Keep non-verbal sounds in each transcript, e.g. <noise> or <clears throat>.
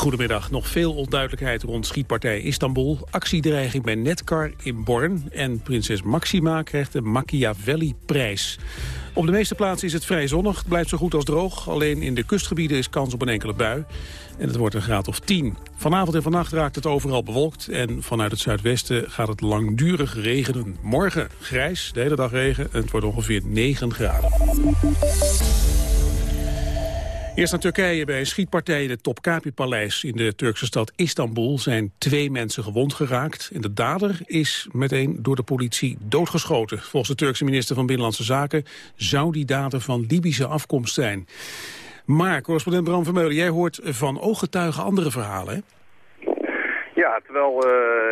Goedemiddag. Nog veel onduidelijkheid rond schietpartij Istanbul. Actiedreiging bij Netcar in Born. En prinses Maxima krijgt de Machiavelli-prijs. Op de meeste plaatsen is het vrij zonnig. Het blijft zo goed als droog. Alleen in de kustgebieden is kans op een enkele bui. En het wordt een graad of 10. Vanavond en vannacht raakt het overal bewolkt. En vanuit het zuidwesten gaat het langdurig regenen. Morgen grijs, de hele dag regen. En het wordt ongeveer 9 graden. Eerst naar Turkije. Bij een schietpartij in het Topkapi-paleis in de Turkse stad Istanbul zijn twee mensen gewond geraakt. En de dader is meteen door de politie doodgeschoten. Volgens de Turkse minister van Binnenlandse Zaken zou die dader van Libische afkomst zijn. Maar, correspondent Bram Vermeulen, jij hoort van ooggetuigen andere verhalen? Ja, terwijl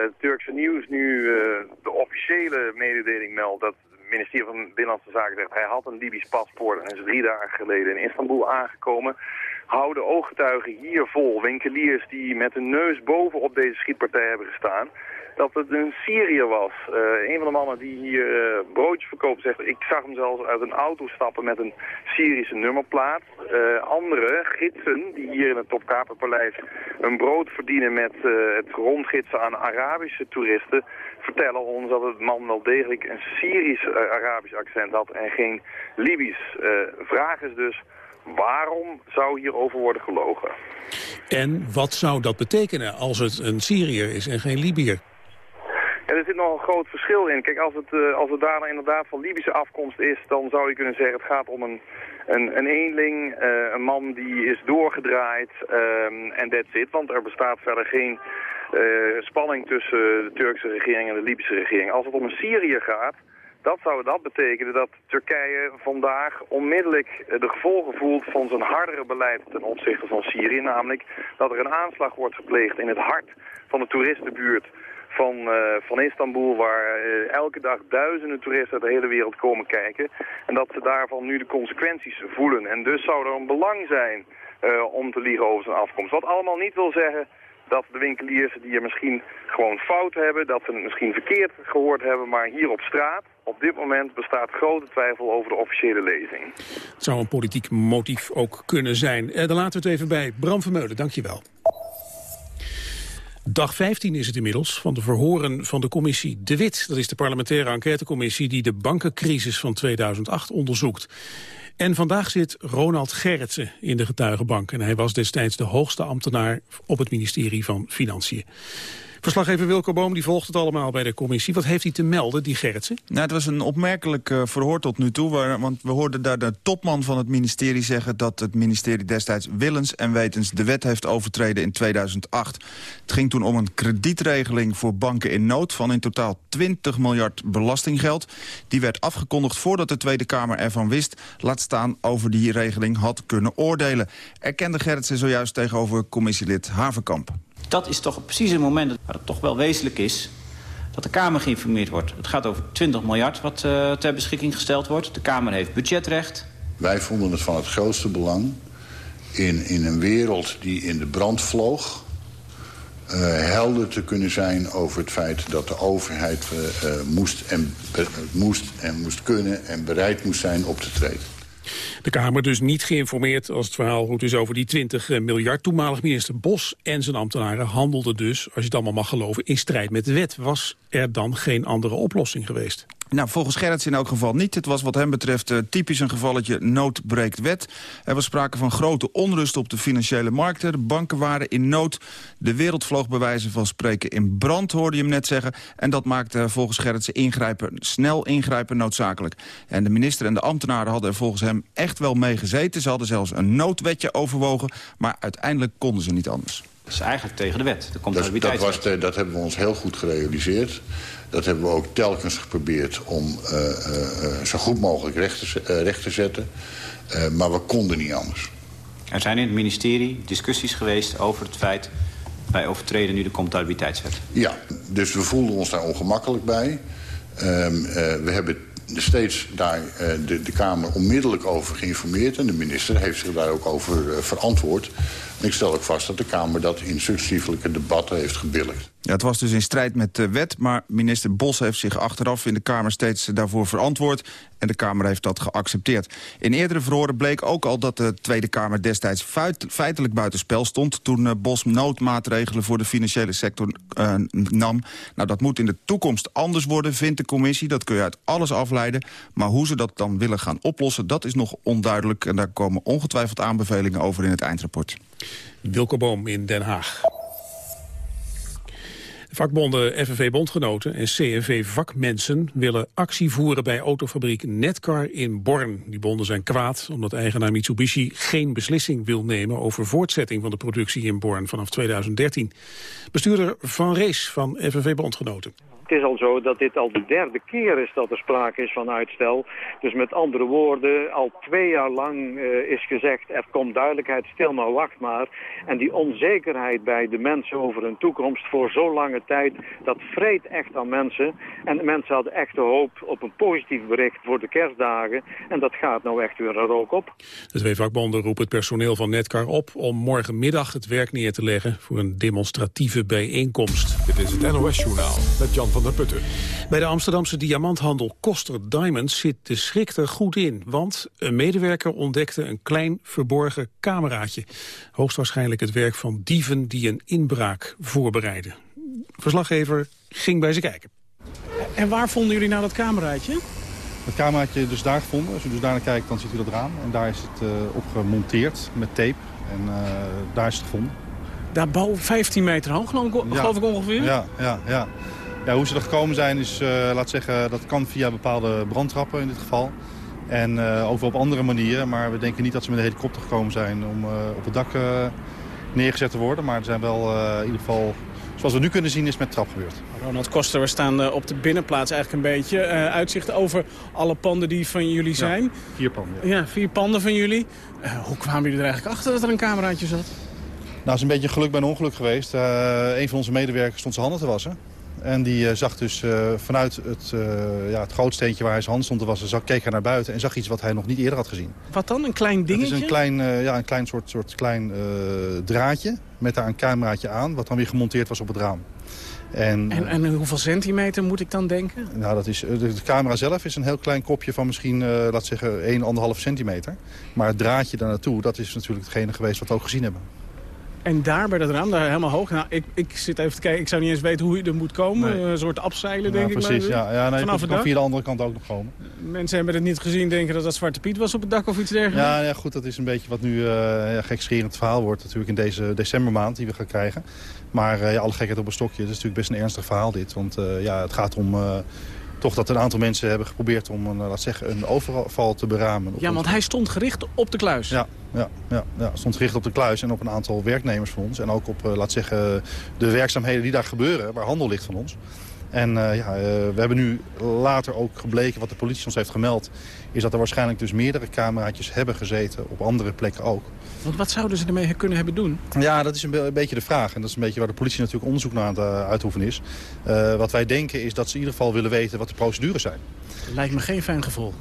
het Turkse nieuws nu uh, de officiële mededeling meldt dat ministerie van Binnenlandse Zaken zegt... hij had een Libisch paspoort en is drie dagen geleden in Istanbul aangekomen... houden ooggetuigen hier vol, winkeliers die met hun neus bovenop deze schietpartij hebben gestaan dat het een Syriër was. Uh, een van de mannen die hier uh, broodjes verkoopt zegt... ik zag hem zelfs uit een auto stappen met een Syrische nummerplaat. Uh, andere gidsen die hier in het Topkaperpaleis een brood verdienen... met het rondgidsen aan Arabische toeristen... vertellen ons dat het man wel degelijk een Syrisch-Arabisch accent had... en geen Libisch. vraag is dus... Waarom zou hierover worden gelogen? En wat zou dat betekenen als het een Syriër is en geen Libiër? Ja, er zit nog een groot verschil in. Kijk, als het, uh, als het daarna inderdaad van Libische afkomst is, dan zou je kunnen zeggen het gaat om een, een, een eenling, uh, een man die is doorgedraaid um, en that's it. Want er bestaat verder geen uh, spanning tussen de Turkse regering en de Libische regering. Als het om een Syriër gaat, dat zou dat betekenen dat Turkije vandaag onmiddellijk de gevolgen voelt van zijn hardere beleid ten opzichte van Syrië. Namelijk dat er een aanslag wordt gepleegd in het hart van de toeristenbuurt van, uh, van Istanbul, waar elke dag duizenden toeristen uit de hele wereld komen kijken. En dat ze daarvan nu de consequenties voelen. En dus zou er een belang zijn om te liegen over zijn afkomst. Wat allemaal niet wil zeggen dat de winkeliers die er misschien gewoon fout hebben, dat ze het misschien verkeerd gehoord hebben, maar hier op straat, op dit moment bestaat grote twijfel over de officiële lezing. Het zou een politiek motief ook kunnen zijn. dan laten we het even bij Bram Vermeulen, dankjewel. Dag 15 is het inmiddels van de verhoren van de commissie De Wit. Dat is de parlementaire enquêtecommissie die de bankencrisis van 2008 onderzoekt. En vandaag zit Ronald Gerritsen in de getuigenbank. En hij was destijds de hoogste ambtenaar op het ministerie van Financiën. Verslaggever Wilco Boom die volgt het allemaal bij de commissie. Wat heeft hij te melden, die Gerritsen? Nou, het was een opmerkelijk uh, verhoor tot nu toe. Want we hoorden daar de topman van het ministerie zeggen... dat het ministerie destijds willens en wetens de wet heeft overtreden in 2008. Het ging toen om een kredietregeling voor banken in nood... van in totaal 20 miljard belastinggeld. Die werd afgekondigd voordat de Tweede Kamer ervan wist... laat staan over die regeling had kunnen oordelen. Erkende Gerritsen zojuist tegenover commissielid Havenkamp. Dat is toch precies het moment waar het toch wel wezenlijk is dat de Kamer geïnformeerd wordt. Het gaat over 20 miljard wat uh, ter beschikking gesteld wordt. De Kamer heeft budgetrecht. Wij vonden het van het grootste belang in, in een wereld die in de brand vloog... Uh, helder te kunnen zijn over het feit dat de overheid uh, moest, en, moest en moest kunnen... en bereid moest zijn op te treden. De Kamer dus niet geïnformeerd als het verhaal goed is over die 20 eh, miljard. Toenmalig minister Bos en zijn ambtenaren handelden dus, als je het allemaal mag geloven, in strijd met de wet. Was er dan geen andere oplossing geweest? Nou, volgens Gerrits in elk geval niet. Het was wat hem betreft uh, typisch een gevalletje nood breekt wet. Er was sprake van grote onrust op de financiële markten. De banken waren in nood. De wereld vloog bij wijze van spreken in brand, hoorde je hem net zeggen. En dat maakte volgens Gerritsen ingrijpen, snel ingrijpen noodzakelijk. En de minister en de ambtenaren hadden er volgens hem echt wel mee gezeten. Ze hadden zelfs een noodwetje overwogen, maar uiteindelijk konden ze niet anders. Dat is eigenlijk tegen de wet. Dat, dat, dat, was de, dat hebben we ons heel goed gerealiseerd. Dat hebben we ook telkens geprobeerd om uh, uh, zo goed mogelijk recht te, uh, recht te zetten. maar we konden niet anders. Er zijn in het ministerie discussies geweest over het feit... wij overtreden nu de comptabiliteitswet. Ja, dus we voelden ons daar ongemakkelijk bij. Ehm, we hebben steeds daar de, de Kamer onmiddellijk over geïnformeerd... en de minister heeft zich daar ook over verantwoord. Ik stel ook vast dat de Kamer dat in successievelijke debatten heeft gebilligd. Het was dus in strijd met de wet, maar minister Bos heeft zich achteraf in de Kamer steeds daarvoor verantwoord en de Kamer heeft dat geaccepteerd. In eerdere verhoren bleek ook al dat de Tweede Kamer destijds feitelijk buitenspel stond toen uh, Bos noodmaatregelen voor de financiële sector uh, nam. Nou, dat moet in de toekomst anders worden, vindt de commissie. Dat kun je uit alles afleiden. Maar hoe ze dat dan willen gaan oplossen, dat is nog onduidelijk. En daar komen ongetwijfeld aanbevelingen over in het eindrapport. Wilco Boom in Den Haag. Vakbonden FNV Bondgenoten en CNV Vakmensen willen actie voeren bij autofabriek Netcar in Born. Die bonden zijn kwaad omdat eigenaar Mitsubishi geen beslissing wil nemen over voortzetting van de productie in Born vanaf 2013. Bestuurder Van Rees van FNV Bondgenoten. Het is al zo dat dit al de derde keer is dat er sprake is van uitstel. Dus met andere woorden, al twee jaar lang uh, is gezegd... er komt duidelijkheid, stil maar wacht maar. En die onzekerheid bij de mensen over hun toekomst voor zo lange tijd... dat vreet echt aan mensen. En de mensen hadden echt de hoop op een positief bericht voor de kerstdagen. En dat gaat nou echt weer een rook op. De twee vakbonden roepen het personeel van Netcar op... om morgenmiddag het werk neer te leggen voor een demonstratieve bijeenkomst. Dit is het NOS-journaal met Jan van van der Putten. Bij de Amsterdamse diamanthandel Koster Diamonds zit de schrik er goed in. Want een medewerker ontdekte een klein verborgen cameraatje. Hoogstwaarschijnlijk het werk van dieven die een inbraak voorbereiden. Verslaggever ging bij ze kijken. En waar vonden jullie nou dat cameraatje? Het cameraatje dus daar gevonden. Als u dus daar naar kijkt, dan ziet u dat raam. En daar is het uh, op gemonteerd met tape. En uh, daar is het gevonden. Daar boven 15 meter hoog, geloof ik, ja. geloof ik ongeveer? Ja, ja, ja. Ja, hoe ze er gekomen zijn is, uh, laat zeggen, dat kan via bepaalde brandtrappen in dit geval. En uh, ook wel op andere manieren, maar we denken niet dat ze met een helikopter gekomen zijn om uh, op het dak neergezet te worden. Maar er zijn wel in ieder geval, zoals we nu kunnen zien, is met trap gebeurd. Ronald Koster, we staan op de binnenplaats eigenlijk een beetje. uitzicht over alle panden die van jullie zijn. Ja, vier panden. Ja. ja, vier panden van jullie. hoe kwamen jullie er eigenlijk achter dat er een cameraatje zat? Nou, het is een beetje geluk bij een ongeluk geweest. een van onze medewerkers stond zijn handen te wassen. En die uh, zag dus uh, vanuit het, uh, ja, het grootsteentje waar hij zijn hand stond te wassen... Zag, keek hij naar buiten en zag iets wat hij nog niet eerder had gezien. Wat dan? Een klein dingetje? Het is een klein, ja, een klein soort, soort klein draadje met daar een cameraatje aan... wat dan weer gemonteerd was op het raam. En, en, en, hoeveel centimeter moet ik dan denken? Nou, dat is, de, de camera zelf is een heel klein kopje van misschien, laat zeggen, 1,5 centimeter. Maar het draadje daar naartoe, dat is natuurlijk hetgene geweest wat we ook gezien hebben. En daar bij dat raam, daar helemaal hoog. Nou, ik, ik zit even te kijken, ik zou niet eens weten hoe je er moet komen. Nee. Een soort afzeilen, denk ja, ik. Precies, maar, ja. ja nee, vanaf het kan via de andere kant ook nog komen. Mensen hebben het niet gezien, denken dat dat Zwarte Piet was op het dak of iets dergelijks. Ja, ja goed, dat is een beetje wat nu uh, ja, gekscherend verhaal wordt natuurlijk in deze decembermaand die we gaan krijgen. Maar uh, ja, alle gekheid op een stokje, het is natuurlijk best een ernstig verhaal dit. Want uh, ja, het gaat om toch dat een aantal mensen hebben geprobeerd om een, laat zeggen, een overval te beramen. Ja, want hij stond gericht op de kluis. Ja, ja, ja, ja, stond gericht op de kluis en op een aantal werknemers van ons. En ook op, uh, laat zeggen, de werkzaamheden die daar gebeuren, waar handel ligt van ons. En uh, ja, uh, we hebben nu later ook gebleken, wat de politie ons heeft gemeld... is dat er waarschijnlijk dus meerdere cameraatjes hebben gezeten, op andere plekken ook. Want wat zouden ze ermee kunnen hebben doen? Ja, dat is een, be een, beetje de vraag. En dat is een beetje waar de politie natuurlijk onderzoek naar aan het uh, uitoefenen is. Wat wij denken is dat ze in ieder geval willen weten wat de procedures zijn. Lijkt me geen fijn gevoel.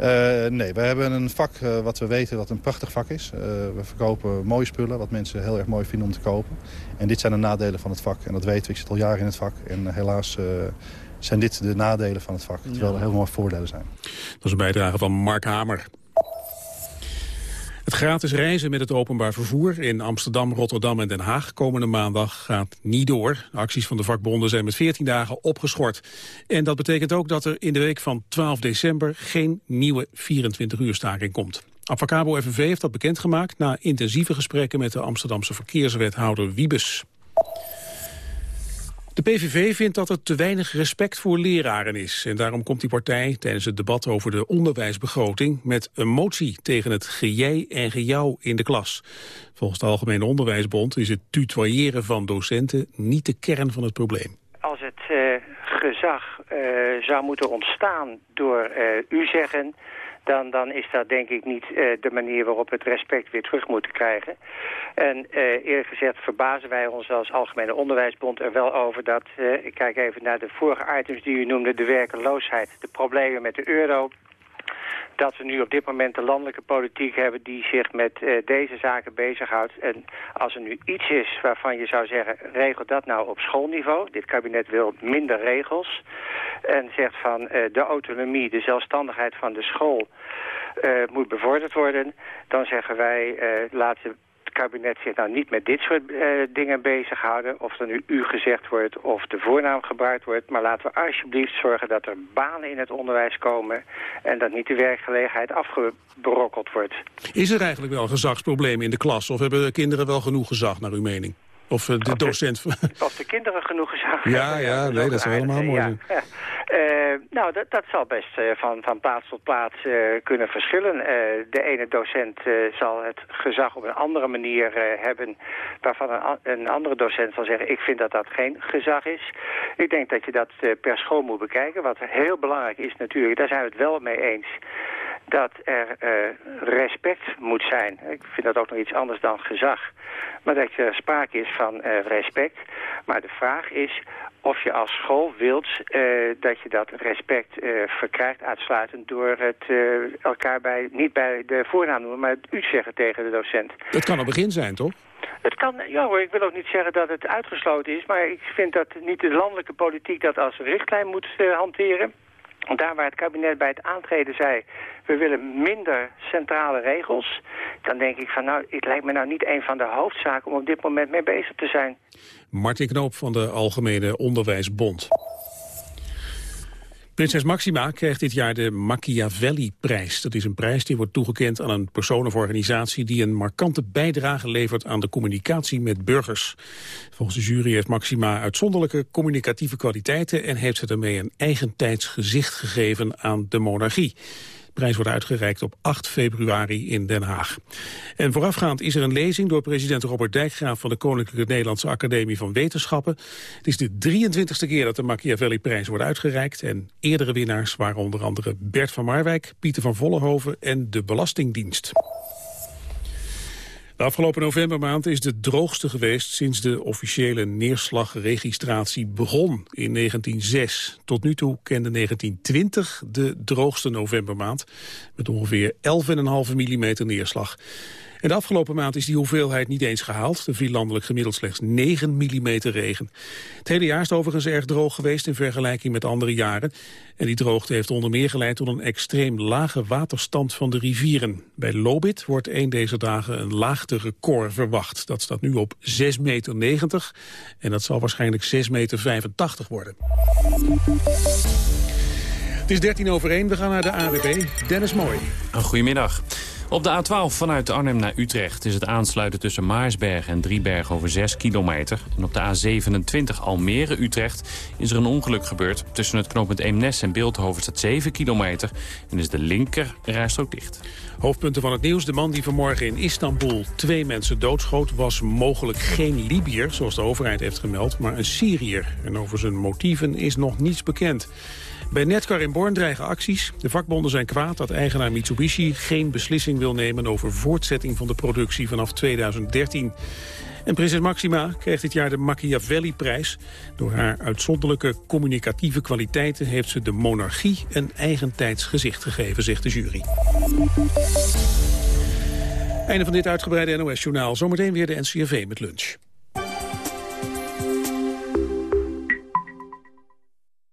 Uh, nee, we hebben een vak uh, wat we weten dat een prachtig vak is. Uh, we verkopen mooie spullen, wat mensen heel erg mooi vinden om te kopen. En dit zijn de nadelen van het vak. En dat weten we, ik zit al jaren in het vak. En helaas zijn dit de nadelen van het vak. Terwijl er heel mooie voordelen zijn. Dat is een bijdrage van Mark Hamer. Het gratis reizen met het openbaar vervoer in Amsterdam, Rotterdam en Den Haag komende maandag gaat niet door. De acties van de vakbonden zijn met 14 dagen opgeschort. En dat betekent ook dat er in de week van 12 december geen nieuwe 24-uur staking komt. Avacabo FNV heeft dat bekendgemaakt na intensieve gesprekken met de Amsterdamse verkeerswethouder Wiebes. De PVV vindt dat er te weinig respect voor leraren is. En daarom komt die partij tijdens het debat over de onderwijsbegroting... met een motie tegen het gejij en gejouw in de klas. Volgens de Algemene Onderwijsbond is het tutoyeren van docenten... niet de kern van het probleem. Als het uh, gezag uh, zou moeten ontstaan door uh, u zeggen dan, dan is dat denk ik niet uh, de manier waarop we het respect weer terug moeten krijgen. En uh, eerlijk gezegd verbazen wij ons als Algemene Onderwijsbond er wel over dat, uh, ik kijk even naar de vorige items die u noemde, de werkeloosheid, de problemen met de euro, dat we nu op dit moment de landelijke politiek hebben die zich met uh, deze zaken bezighoudt. En als er nu iets is waarvan je zou zeggen, regel dat nou op schoolniveau. Dit kabinet wil minder regels. En zegt van uh, de autonomie, de zelfstandigheid van de school uh, moet bevorderd worden. Dan zeggen wij, laten kabinet zich nou niet met dit soort uh, dingen bezighouden. Of er nu u gezegd wordt of de voornaam gebruikt wordt. Maar laten we alsjeblieft zorgen dat er banen in het onderwijs komen. En dat niet de werkgelegenheid afgebrokkeld wordt. Is er eigenlijk wel een gezagsprobleem in de klas? Of hebben kinderen wel genoeg gezag naar uw mening? Of uh, de docent... Of de kinderen genoeg gezag Ja, ja, nee, dat zou helemaal mooi. Ja, uh, nou, dat, dat zal best uh, van, van plaats tot plaats kunnen verschillen. de ene docent zal het gezag op een andere manier hebben... waarvan een, een, andere docent zal zeggen... ik vind dat dat geen gezag is. Ik denk dat je dat per school moet bekijken. Wat heel belangrijk is natuurlijk, daar zijn we het wel mee eens dat er uh, respect moet zijn. Ik vind dat ook nog iets anders dan gezag. Maar dat er sprake is van uh, respect. Maar de vraag is of je als school wilt uh, dat je dat respect verkrijgt uitsluitend door het elkaar bij, niet bij de voornaam noemen, maar het u zeggen tegen de docent. Dat kan een begin zijn, toch? Het kan, ja hoor, ik wil ook niet zeggen dat het uitgesloten is, maar ik vind dat niet de landelijke politiek dat als richtlijn moet hanteren. Daar waar het kabinet bij het aantreden zei... we willen minder centrale regels... dan denk ik van nou, het lijkt me nou niet een van de hoofdzaken... om op dit moment mee bezig te zijn. Martin Knoop van de Algemene Onderwijsbond. Prinses Maxima krijgt dit jaar de Machiavelli-prijs. Dat is een prijs die wordt toegekend aan een persoon of organisatie... die een markante bijdrage levert aan de communicatie met burgers. Volgens de jury heeft Maxima uitzonderlijke communicatieve kwaliteiten... en heeft ze daarmee een eigentijds gezicht gegeven aan de monarchie. De prijs wordt uitgereikt op 8 februari in Den Haag. En voorafgaand is er een lezing door president Robert Dijkgraaf... van de Koninklijke Nederlandse Academie van Wetenschappen. Het is de 23e keer dat de Machiavelli-prijs wordt uitgereikt... en eerdere winnaars waren onder andere Bert van Marwijk... Pieter van Vollenhoven en de Belastingdienst. De afgelopen novembermaand is de droogste geweest sinds de officiële neerslagregistratie begon in 1906. Tot nu toe kende 1920 de droogste novembermaand met ongeveer 11,5 mm neerslag. En de afgelopen maand is die hoeveelheid niet eens gehaald. Er viel landelijk gemiddeld slechts 9 mm regen. Het hele jaar is overigens erg droog geweest in vergelijking met andere jaren. En die droogte heeft onder meer geleid tot een extreem lage waterstand van de rivieren. Bij Lobit wordt een deze dagen een laagterecord verwacht. Dat staat nu op 6,90 meter en dat zal waarschijnlijk 6,85 meter worden. Het is 13 over 1, we gaan naar de AWB. Dennis Mooi. Goedemiddag. Op de A12 vanuit Arnhem naar Utrecht is het aansluiten tussen Maarsberg en Drieberg over 6 kilometer. En op de A27 Almere-Utrecht is er een ongeluk gebeurd. Tussen het knooppunt Eemnes en Beeldhoven staat 7 kilometer en is de linker rijstrook dicht. Hoofdpunten van het nieuws. De man die vanmorgen in Istanbul twee mensen doodschoot... was mogelijk geen Libiër, zoals de overheid heeft gemeld, maar een Syriër. En over zijn motieven is nog niets bekend. Bij Netcar in Born dreigen acties. De vakbonden zijn kwaad dat eigenaar Mitsubishi geen beslissing wil nemen over voortzetting van de productie vanaf 2013. En prinses Maxima kreeg dit jaar de Machiavelli-prijs. Door haar uitzonderlijke communicatieve kwaliteiten heeft ze de monarchie een eigentijds gezicht gegeven, zegt de jury. Einde van dit uitgebreide NOS-journaal. Zometeen weer de NCRV met lunch.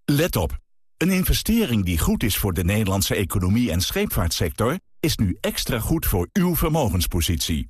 Let op. Een investering die goed is voor de Nederlandse economie en scheepvaartsector... is nu extra goed voor uw vermogenspositie.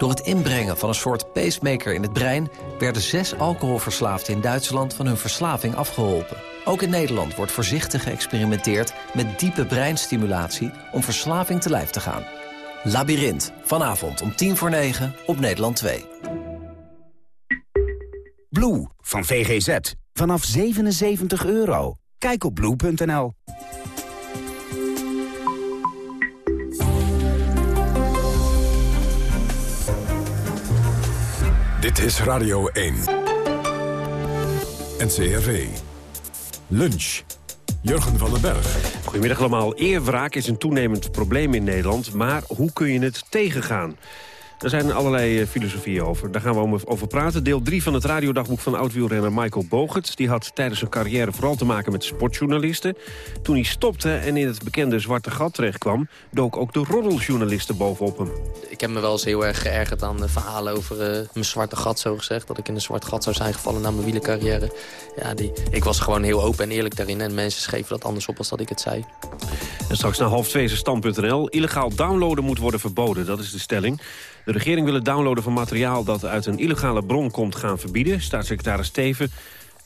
Door het inbrengen van een soort pacemaker in het brein... werden zes alcoholverslaafden in Duitsland van hun verslaving afgeholpen. Ook in Nederland wordt voorzichtig geëxperimenteerd met diepe breinstimulatie... om verslaving te lijf te gaan. Labyrinth, vanavond om tien voor negen op Nederland 2. Blue van VGZ. Vanaf 77 euro. Kijk op blue.nl. Dit is Radio 1. NCRV. Lunch. Jurgen van den Berg. Goedemiddag allemaal. Eerwraak is een toenemend probleem in Nederland. Maar hoe kun je het tegengaan? Er zijn allerlei eh, filosofieën over. Daar gaan we over praten. Deel 3 van het radiodagboek van oud-wielrenner Michael Bogert. Die had tijdens zijn carrière vooral te maken met sportjournalisten. Toen hij stopte en in het bekende zwarte gat terechtkwam... dook ook de roddeljournalisten bovenop hem. Ik heb me wel eens heel erg geërgerd aan de verhalen over uh, mijn zwarte gat, zo gezegd. Dat ik in een zwart gat zou zijn gevallen na mijn wielercarrière. Ja, die, ik was gewoon heel open en eerlijk daarin. En mensen schreven dat anders op als dat ik het zei. En straks na half twee is stand.nl. Illegaal downloaden moet worden verboden, dat is de stelling. De regering wil het downloaden van materiaal dat uit een illegale bron komt gaan verbieden. Staatssecretaris Steven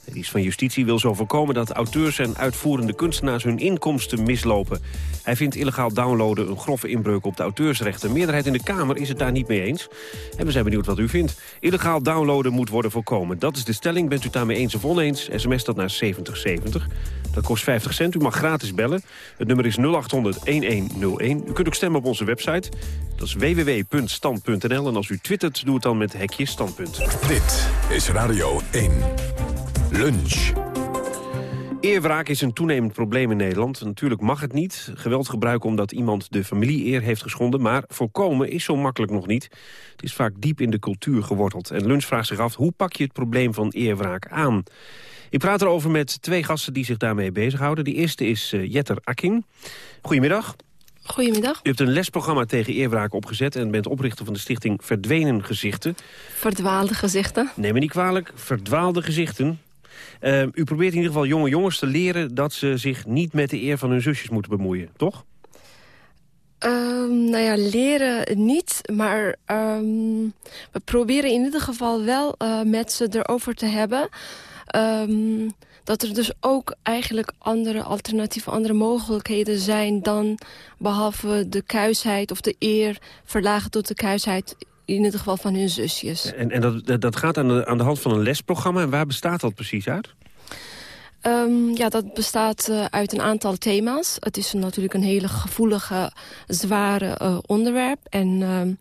de dienst van Justitie wil zo voorkomen dat auteurs en uitvoerende kunstenaars hun inkomsten mislopen. Hij vindt illegaal downloaden een grove inbreuk op de auteursrechten. De meerderheid in de Kamer is het daar niet mee eens. En we zijn benieuwd wat u vindt. Illegaal downloaden moet worden voorkomen. Dat is de stelling. Bent u daarmee eens of oneens? SMS dat naar 7070. Dat kost 50 cent. U mag gratis bellen. Het nummer is 0800-1101. U kunt ook stemmen op onze website. Dat is www.stand.nl. En als u twittert, doe het dan met hekje standpunt. Dit is Radio 1. Lunch. Eerwraak is een toenemend probleem in Nederland. Natuurlijk mag het niet. Geweld gebruiken omdat iemand de familie-eer heeft geschonden. Maar voorkomen is zo makkelijk nog niet. Het is vaak diep in de cultuur geworteld. En Lunch vraagt zich af, hoe pak je het probleem van eerwraak aan? Ik praat erover met twee gasten die zich daarmee bezighouden. De eerste is uh, Jetter Akking. Goedemiddag. Goedemiddag. U hebt een lesprogramma tegen eerwraak opgezet... en bent oprichter van de stichting Verdwenen Gezichten. Verdwaalde gezichten. Neem me niet kwalijk, verdwaalde gezichten. Uh, u probeert in ieder geval jonge jongens te leren... dat ze zich niet met de eer van hun zusjes moeten bemoeien, toch? Um, nou ja, leren niet, maar um, we proberen in ieder geval wel uh, met ze erover te hebben... Dat er dus ook eigenlijk andere alternatieven, andere mogelijkheden zijn... dan behalve de kuisheid of de eer verlagen tot de kuisheid in ieder geval van hun zusjes. En, en dat, dat gaat aan de, aan de hand van een lesprogramma. En waar bestaat dat precies uit? Um, ja, dat bestaat uh, uit een aantal thema's. Het is natuurlijk een hele gevoelige, zware uh, onderwerp. En um,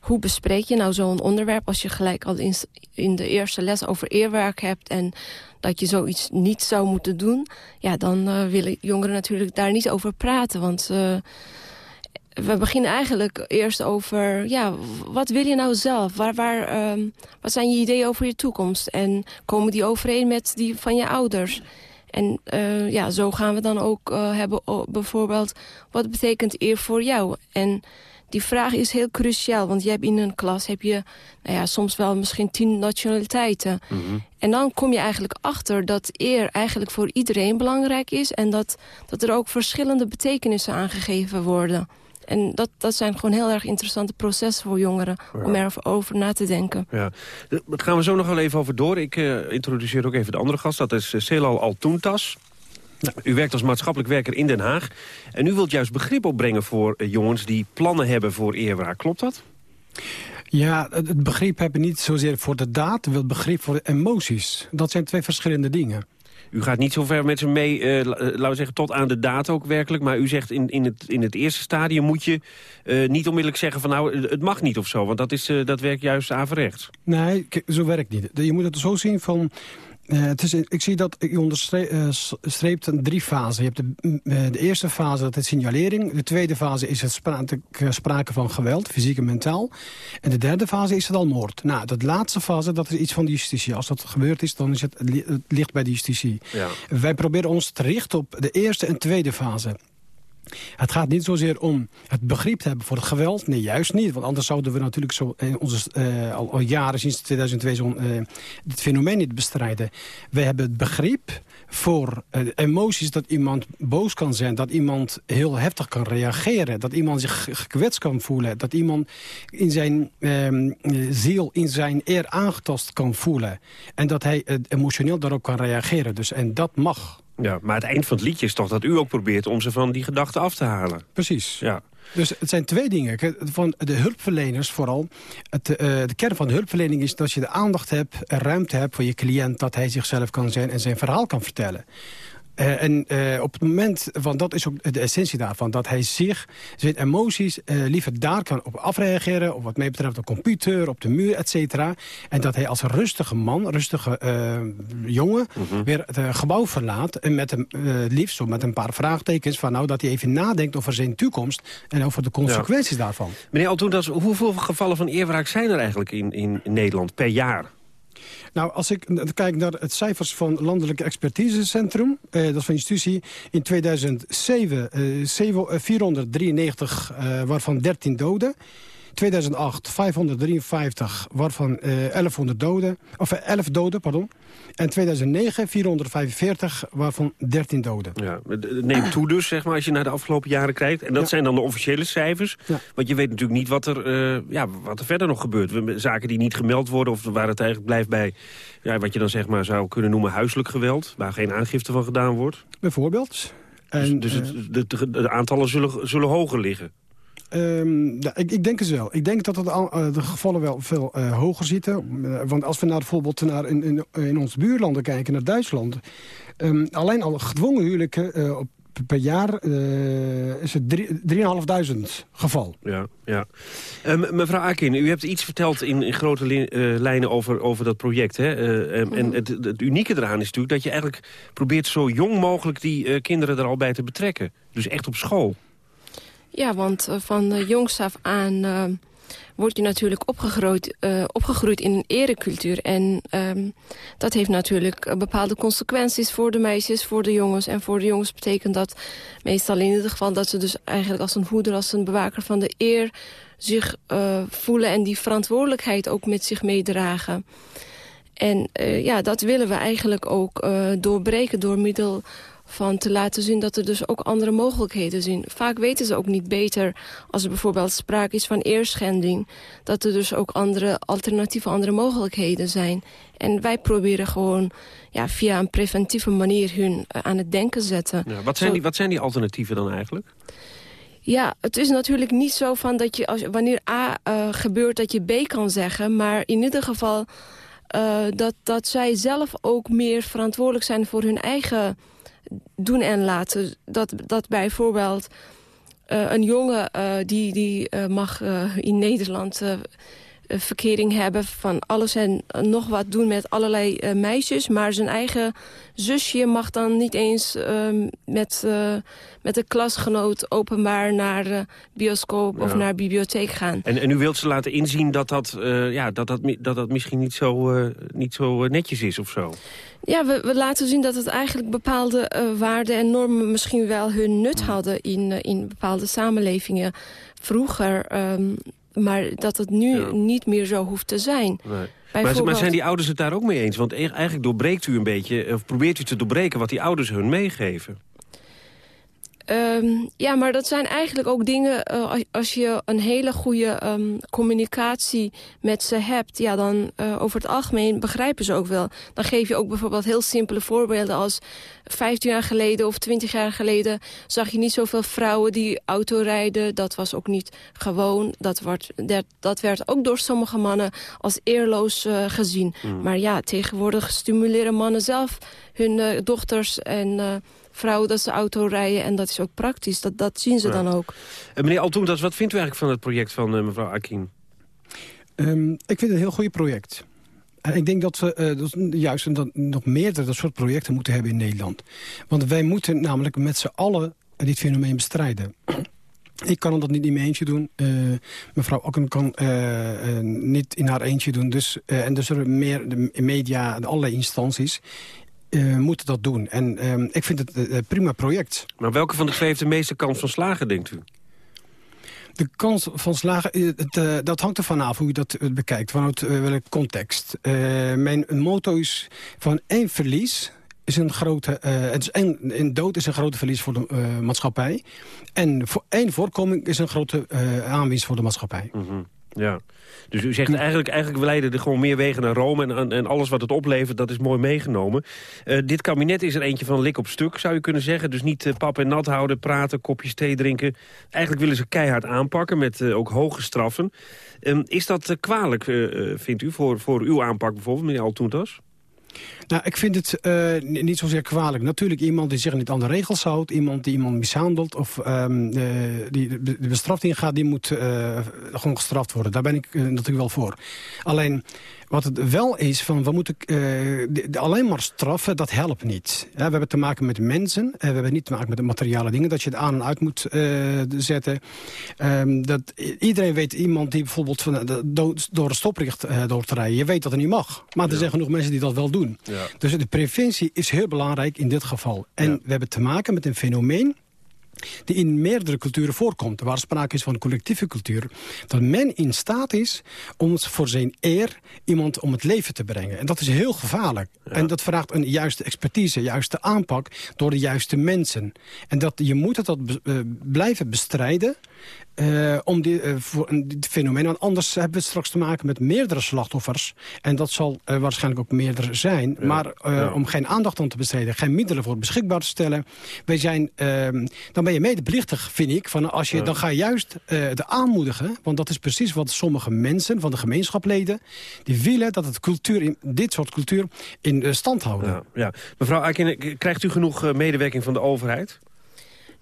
hoe bespreek je nou zo'n onderwerp als je gelijk al in, in de eerste les over eerwerk hebt... en dat je zoiets niet zou moeten doen... ja, dan uh, willen jongeren natuurlijk daar niet over praten. Want we beginnen eigenlijk eerst over... ja, wat wil je nou zelf? Waar, waar, um, wat zijn je ideeën over je toekomst? En komen die overeen met die van je ouders? En uh, ja, zo gaan we dan ook uh, hebben bijvoorbeeld... wat betekent eer voor jou? En die vraag is heel cruciaal, want je hebt in een klas... heb je nou ja, soms wel misschien tien nationaliteiten. Mm -hmm. En dan kom je eigenlijk achter dat eer eigenlijk voor iedereen belangrijk is... en dat, dat er ook verschillende betekenissen aangegeven worden... En dat, dat zijn gewoon heel erg interessante processen voor jongeren... Ja. om erover na te denken. Ja. Daar gaan we zo nog wel even over door. Ik uh, introduceer ook even de andere gast. Dat is uh, Celal Altuntas. Nou, u werkt als maatschappelijk werker in Den Haag. En u wilt juist begrip opbrengen voor uh, jongens die plannen hebben voor eerwraak. Klopt dat? Ja, het begrip hebben niet zozeer voor de daad, het begrip voor de emoties. Dat zijn twee verschillende dingen. U gaat niet zo ver met ze mee, uh, laten we zeggen, tot aan de daad ook werkelijk. Maar u zegt in, in, het, in het eerste stadium moet je uh, niet onmiddellijk zeggen van nou, het mag niet of zo. Want dat, is, dat werkt juist averechts. Nee, zo werkt niet. Je moet het zo zien van... Uh, het is, ik zie dat je onderstreept uh, drie fasen. Je hebt de, uh, de, eerste fase, dat is signalering. De tweede fase is het spra sprake van geweld, fysiek en mentaal. En de derde fase is het al moord. Nou, de laatste fase, dat is iets van de justitie. Als dat gebeurd is, dan is het, het ligt bij de justitie. Ja. Wij proberen ons te richten op de eerste en tweede fase. Het gaat niet zozeer om het begrip te hebben voor het geweld. Nee, juist niet. Want anders zouden we natuurlijk zo, eh, onze, uh, al, jaren sinds 2002 zo'n uh, dit fenomeen niet bestrijden. We hebben het begrip voor emoties dat iemand boos kan zijn. Dat iemand heel heftig kan reageren. Dat iemand zich gekwetst kan voelen. Dat iemand in zijn uh, ziel, in zijn eer aangetast kan voelen. En dat hij emotioneel daarop kan reageren. Dus, en dat mag. Ja, maar het eind van het liedje is toch dat u ook probeert om ze van die gedachten af te halen. Precies. Ja. Dus het zijn twee dingen. Van de hulpverleners vooral. Het, uh, de kern van de hulpverlening is dat je de aandacht hebt... en ruimte hebt voor je cliënt... dat hij zichzelf kan zijn en zijn verhaal kan vertellen. Uh, en uh, op het moment, van dat is ook de essentie daarvan... dat hij zich, zijn emoties, uh, liever daar kan op afreageren... op wat mij betreft de computer, op de muur, et cetera. En dat hij als rustige man, rustige jongen... -hmm. weer het gebouw verlaat... en met hem, liefst zo met een paar vraagtekens... van nou dat hij even nadenkt over zijn toekomst... en over de consequenties ja. daarvan. Meneer Altoendas, hoeveel gevallen van eerwraak zijn er eigenlijk in, in Nederland per jaar? Nou, als ik kijk naar het cijfers van Landelijk Expertisecentrum... Eh, dat is van institutie, in 2007 eh, 493, eh, waarvan 13 doden... 2008 553, waarvan uh, 1100 doden, of 11 doden, pardon. En 2009 445, waarvan 13 doden. Ja, neemt toe dus, zeg maar, als je naar de afgelopen jaren kijkt. En dat ja. zijn dan de officiële cijfers. Ja. Want je weet natuurlijk niet wat er, uh, ja, wat er verder nog gebeurt. Zaken die niet gemeld worden of waar het eigenlijk blijft bij... Ja, wat je dan zeg maar zou kunnen noemen huiselijk geweld. Waar geen aangifte van gedaan wordt. Bijvoorbeeld. En, dus dus het, de, de, de aantallen zullen, zullen hoger liggen. Um, ja, ik, ik, denk het wel. Ik denk dat het, uh, de gevallen wel veel uh, hoger zitten. Uh, want als we naar, bijvoorbeeld naar in, in, in onze buurlanden kijken, naar Duitsland... Um, alleen al gedwongen huwelijken op, per jaar is het 3.500 geval. Ja, ja. Um, mevrouw Akin, u hebt iets verteld in, in grote li lijnen over, over dat project. Hè? Mm. En het, het, unieke eraan is natuurlijk dat je eigenlijk probeert zo jong mogelijk die kinderen er al bij te betrekken. Dus echt op school. Ja, want uh, van uh, jongs af aan uh, word je natuurlijk opgegroeid, opgegroeid in een erecultuur. En um, dat heeft natuurlijk bepaalde consequenties voor de meisjes, voor de jongens. En voor de jongens betekent dat meestal in ieder geval dat ze dus eigenlijk als een voeder, als een bewaker van de eer zich voelen en die verantwoordelijkheid ook met zich meedragen. En ja, dat willen we eigenlijk ook doorbreken door middel van te laten zien dat er dus ook andere mogelijkheden zijn. Vaak weten ze ook niet beter als er bijvoorbeeld sprake is van eerschending... dat er dus ook andere alternatieve, andere mogelijkheden zijn. En wij proberen gewoon ja, via een preventieve manier hun uh, aan het denken zetten. Ja, wat, zijn Zo, die, wat zijn die alternatieven dan eigenlijk? Ja, het is natuurlijk niet zo van dat je als, wanneer A uh, gebeurt dat je B kan zeggen. Maar in ieder geval uh, dat, dat zij zelf ook meer verantwoordelijk zijn voor hun eigen doen en laten. Dat, dat bijvoorbeeld uh, een jongen uh, die, die uh, mag in Nederland verkering hebben van alles en nog wat doen met allerlei meisjes. Maar zijn eigen zusje mag dan niet eens met, met een klasgenoot openbaar naar de bioscoop ja. of naar de bibliotheek gaan. En, en u wilt ze laten inzien dat dat, ja, dat, dat, dat, dat misschien niet zo, niet zo netjes is of zo? Ja, we, we, laten zien dat het eigenlijk bepaalde uh, waarden en normen misschien wel hun nut hadden in, uh, in bepaalde samenlevingen vroeger. Um, maar dat het nu ja. niet meer zo hoeft te zijn. Nee. Maar, zijn die ouders het daar ook mee eens? Want e-, eigenlijk doorbreekt u een beetje, of probeert u te doorbreken wat die ouders hun meegeven. Um, ja, maar dat zijn eigenlijk ook dingen... Uh, als, je een hele goede um, communicatie met ze hebt... ja, dan uh, over het algemeen begrijpen ze ook wel. Dan geef je ook bijvoorbeeld heel simpele voorbeelden... als 15 jaar geleden of 20 jaar geleden... zag je niet zoveel vrouwen die auto rijden. Dat was ook niet gewoon. Dat, wordt, dat, dat werd ook door sommige mannen als eerloos uh, gezien. Mm. Maar ja, tegenwoordig stimuleren mannen zelf hun dochters... en vrouwen dat ze auto rijden. En dat is ook praktisch. Dat, dat zien ze ja. dan ook. Uh, meneer Altoendas, wat vindt u eigenlijk van het project van uh, mevrouw Akin? Um, ik vind het een heel goed project. En ik denk dat we uh, dat juist dat, nog meerdere dat soort projecten moeten hebben in Nederland. Want wij moeten namelijk met z'n allen dit fenomeen bestrijden. Ik kan dat niet in mijn eentje doen. Uh, mevrouw Okken kan uh, uh, niet in haar eentje doen. Dus, en dus er meer de media, de allerlei instanties... moeten dat doen. En ehm, ik vind het een prima project. Maar welke van de twee heeft de meeste kans van slagen, denkt u? De kans van slagen, het, dat hangt ervan af hoe je dat bekijkt. Vanuit welke context. mijn motto is van één verlies is een grote, uh, het is een, een dood is een grote verlies voor de uh, maatschappij. En voor, één voorkoming is een grote uh, aanwinst voor de maatschappij. Mm -hmm. Ja, dus u zegt eigenlijk, eigenlijk we leiden er gewoon meer wegen naar Rome... en, en alles wat het oplevert, dat is mooi meegenomen. dit kabinet is er eentje van lik op stuk, zou je kunnen zeggen. Dus niet pap en nat houden, praten, kopjes thee drinken. Eigenlijk willen ze keihard aanpakken met ook hoge straffen. Ehm, is dat kwalijk, vindt u, voor, voor uw aanpak bijvoorbeeld, meneer Altoentas? Nou, ik vind het uh, niet zozeer kwalijk. Natuurlijk iemand die zich niet aan de regels houdt. Iemand die iemand mishandelt of um, uh, die de bestraft ingaat... die moet uh, gewoon gestraft worden. Daar ben ik natuurlijk wel voor. Alleen, wat het wel is, van we moeten alleen maar straffen, dat helpt niet. Ja, we hebben te maken met mensen. We hebben niet te maken met de materiale dingen. Dat je het aan en uit moet zetten. Um, dat, iedereen weet iemand die bijvoorbeeld van, door een stoplicht door te rijden. Je weet dat het niet mag. Maar er ja. zijn genoeg mensen die dat wel doen. Ja. Dus de preventie is heel belangrijk in dit geval. En ja. we hebben te maken met een fenomeen die in meerdere culturen voorkomt. Waar sprake is van collectieve cultuur. Dat men in staat is om voor zijn eer iemand om het leven te brengen. En dat is heel gevaarlijk. Ja. En dat vraagt een juiste expertise, juiste aanpak door de juiste mensen. En dat, je moet dat uh, blijven bestrijden. Uh, om die, uh, voor dit fenomeen. Want anders hebben we straks te maken met meerdere slachtoffers. En dat zal uh, waarschijnlijk ook meerdere zijn. Ja, maar ja. om geen aandacht aan te besteden, geen middelen voor beschikbaar te stellen. Wij zijn, ehm, dan ben je medeplichtig, vind ik. Van als je, ja. Dan ga je juist het aanmoedigen. Want dat is precies wat sommige mensen van de gemeenschapleden... die willen dat het cultuur, in, dit soort cultuur in stand houden. Ja, Mevrouw Akin, krijgt u genoeg medewerking van de overheid?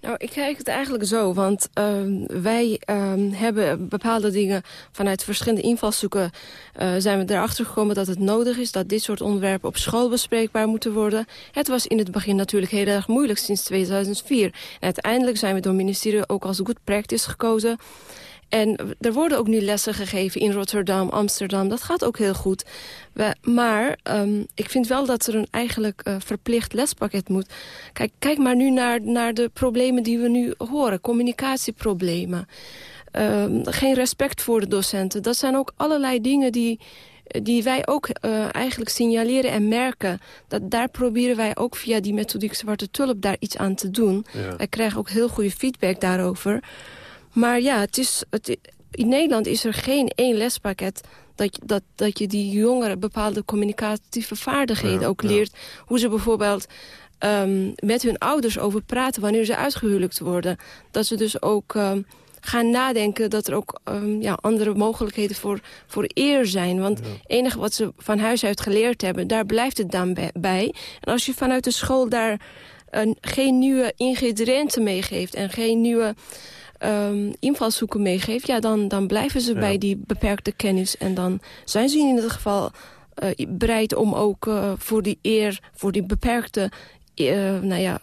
Nou, ik kijk het eigenlijk zo, want uh, wij uh, hebben bepaalde dingen vanuit verschillende invalshoeken uh, zijn we erachter gekomen dat het nodig is dat dit soort onderwerpen op school bespreekbaar moeten worden. Het was in het begin natuurlijk heel erg moeilijk sinds 2004. En uiteindelijk zijn we door het ministerie ook als good practice gekozen. En er worden ook nu lessen gegeven in Rotterdam, Amsterdam. Dat gaat ook heel goed. We, maar um, ik vind wel dat er een eigenlijk uh, verplicht lespakket moet. Kijk, kijk maar nu naar, naar de problemen die we nu horen. Communicatieproblemen. Um, geen respect voor de docenten. Dat zijn ook allerlei dingen die, die wij ook uh, eigenlijk signaleren en merken. Dat daar proberen wij ook via die methodiek Zwarte Tulp daar iets aan te doen. Ja. Wij krijgen ook heel goede feedback daarover. Maar ja, het is, het, in Nederland is er geen één lespakket... dat, dat, dat je die jongeren bepaalde communicatieve vaardigheden ja, ook leert. Ja. Hoe ze bijvoorbeeld um, met hun ouders over praten wanneer ze uitgehuwelijkt worden. Dat ze dus ook... Um, gaan nadenken dat er ook um, ja, andere mogelijkheden voor, voor eer zijn. Want het ja. enige wat ze van huis uit geleerd hebben, daar blijft het dan bij. En als je vanuit de school daar uh, geen nieuwe ingrediënten meegeeft... en geen nieuwe um, invalshoeken meegeeft... Ja, dan, dan blijven ze ja. bij die beperkte kennis. En dan zijn ze in ieder geval uh, bereid om ook uh, voor die eer... voor die beperkte uh, nou ja,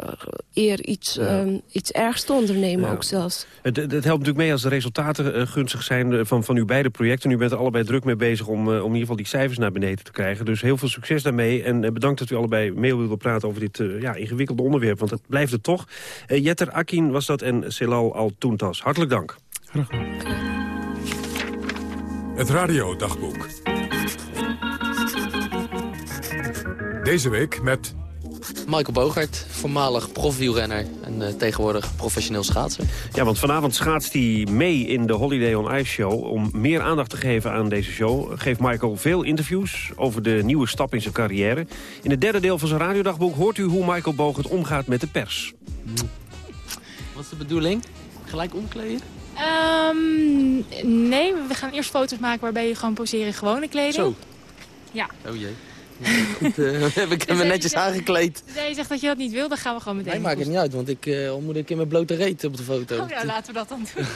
eer iets, ja. um, iets ergs te ondernemen ja. ook zelfs. Het, het, helpt natuurlijk mee als de resultaten uh, gunstig zijn van, van uw beide projecten. U bent er allebei druk mee bezig om, uh, om in ieder geval die cijfers naar beneden te krijgen. Dus heel veel succes daarmee. En bedankt dat u allebei mee wilde praten over dit ja, ingewikkelde onderwerp. Want het blijft het toch. Jetter Akin was dat en Selal Al-Toentas. Hartelijk dank. Graag gedaan. Het radiodagboek. Deze week met Michael Bogert, voormalig profwielrenner en uh, tegenwoordig professioneel schaatser. Ja, want vanavond schaatst hij mee in de Holiday on Ice Show. Om meer aandacht te geven aan deze show geeft Michael veel interviews over de nieuwe stap in zijn carrière. In het derde deel van zijn radiodagboek hoort u hoe Michael Bogert omgaat met de pers. Wat is de bedoeling? Gelijk omkleden? Um, nee, we gaan eerst foto's maken waarbij je gewoon poseren in gewone kleding. Zo? Ja. Oh jee. Goed, uh, heb ik me netjes aangekleed. Dus je zegt dat je dat niet wil, dan gaan we gewoon meteen. Nee, maakt het niet uit, want ik uh, moet ik in mijn blote reet op de foto. Oh ja, laten we dat dan doen. <laughs>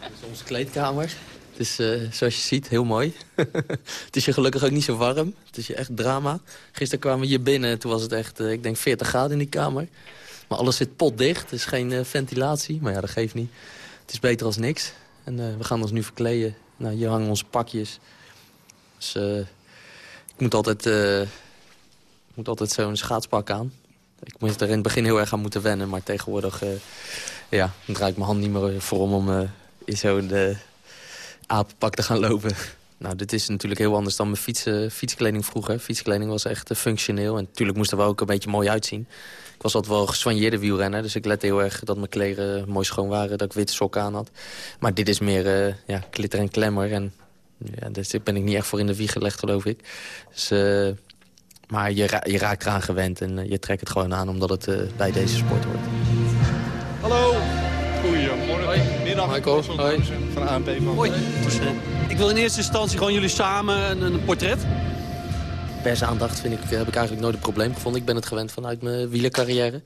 dat is onze kleedkamer. Het is, eh, zoals je ziet, heel mooi. <laughs> het is je gelukkig ook niet zo warm. Het is je echt drama. Gisteren kwamen we hier binnen. Toen was het echt, ik denk, 40 graden in die kamer. Maar alles zit potdicht. Er is geen ventilatie. Maar ja, dat geeft niet. Het is beter als niks. En we gaan ons nu verkleden. Nou, hier hangen onze pakjes. Dus ik moet altijd, ik moet altijd zo'n schaatspak aan. Ik moest er in het begin heel erg aan moeten wennen. Maar tegenwoordig uh, ja, draai ik mijn hand niet meer voor om, uh, in zo'n apenpak te gaan lopen. <laughs> Nou, dit is natuurlijk heel anders dan mijn fiets, fietskleding vroeger. Fietskleding was echt functioneel. En natuurlijk moest er wel ook een beetje mooi uitzien. Ik was altijd wel geswanjeerde wielrenner. Dus ik lette heel erg dat mijn kleren mooi schoon waren. Dat ik witte sokken aan had. Maar dit is meer ja, glitter en klemmer. En ja, daar ben ik niet echt voor in de wieg gelegd, geloof ik. Dus maar je, je raakt eraan gewend en eh, je trekt het gewoon aan omdat het uh, bij deze sport hoort. Hallo. Goedemorgen. Hoi. Middag. Michael. Hoi. Van ANP. Van. Hoi. Ik wil in eerste instantie gewoon jullie samen een, een portret. Persaandacht vind ik, heb ik eigenlijk nooit een probleem gevonden. Ik ben het gewend vanuit mijn wielercarrière.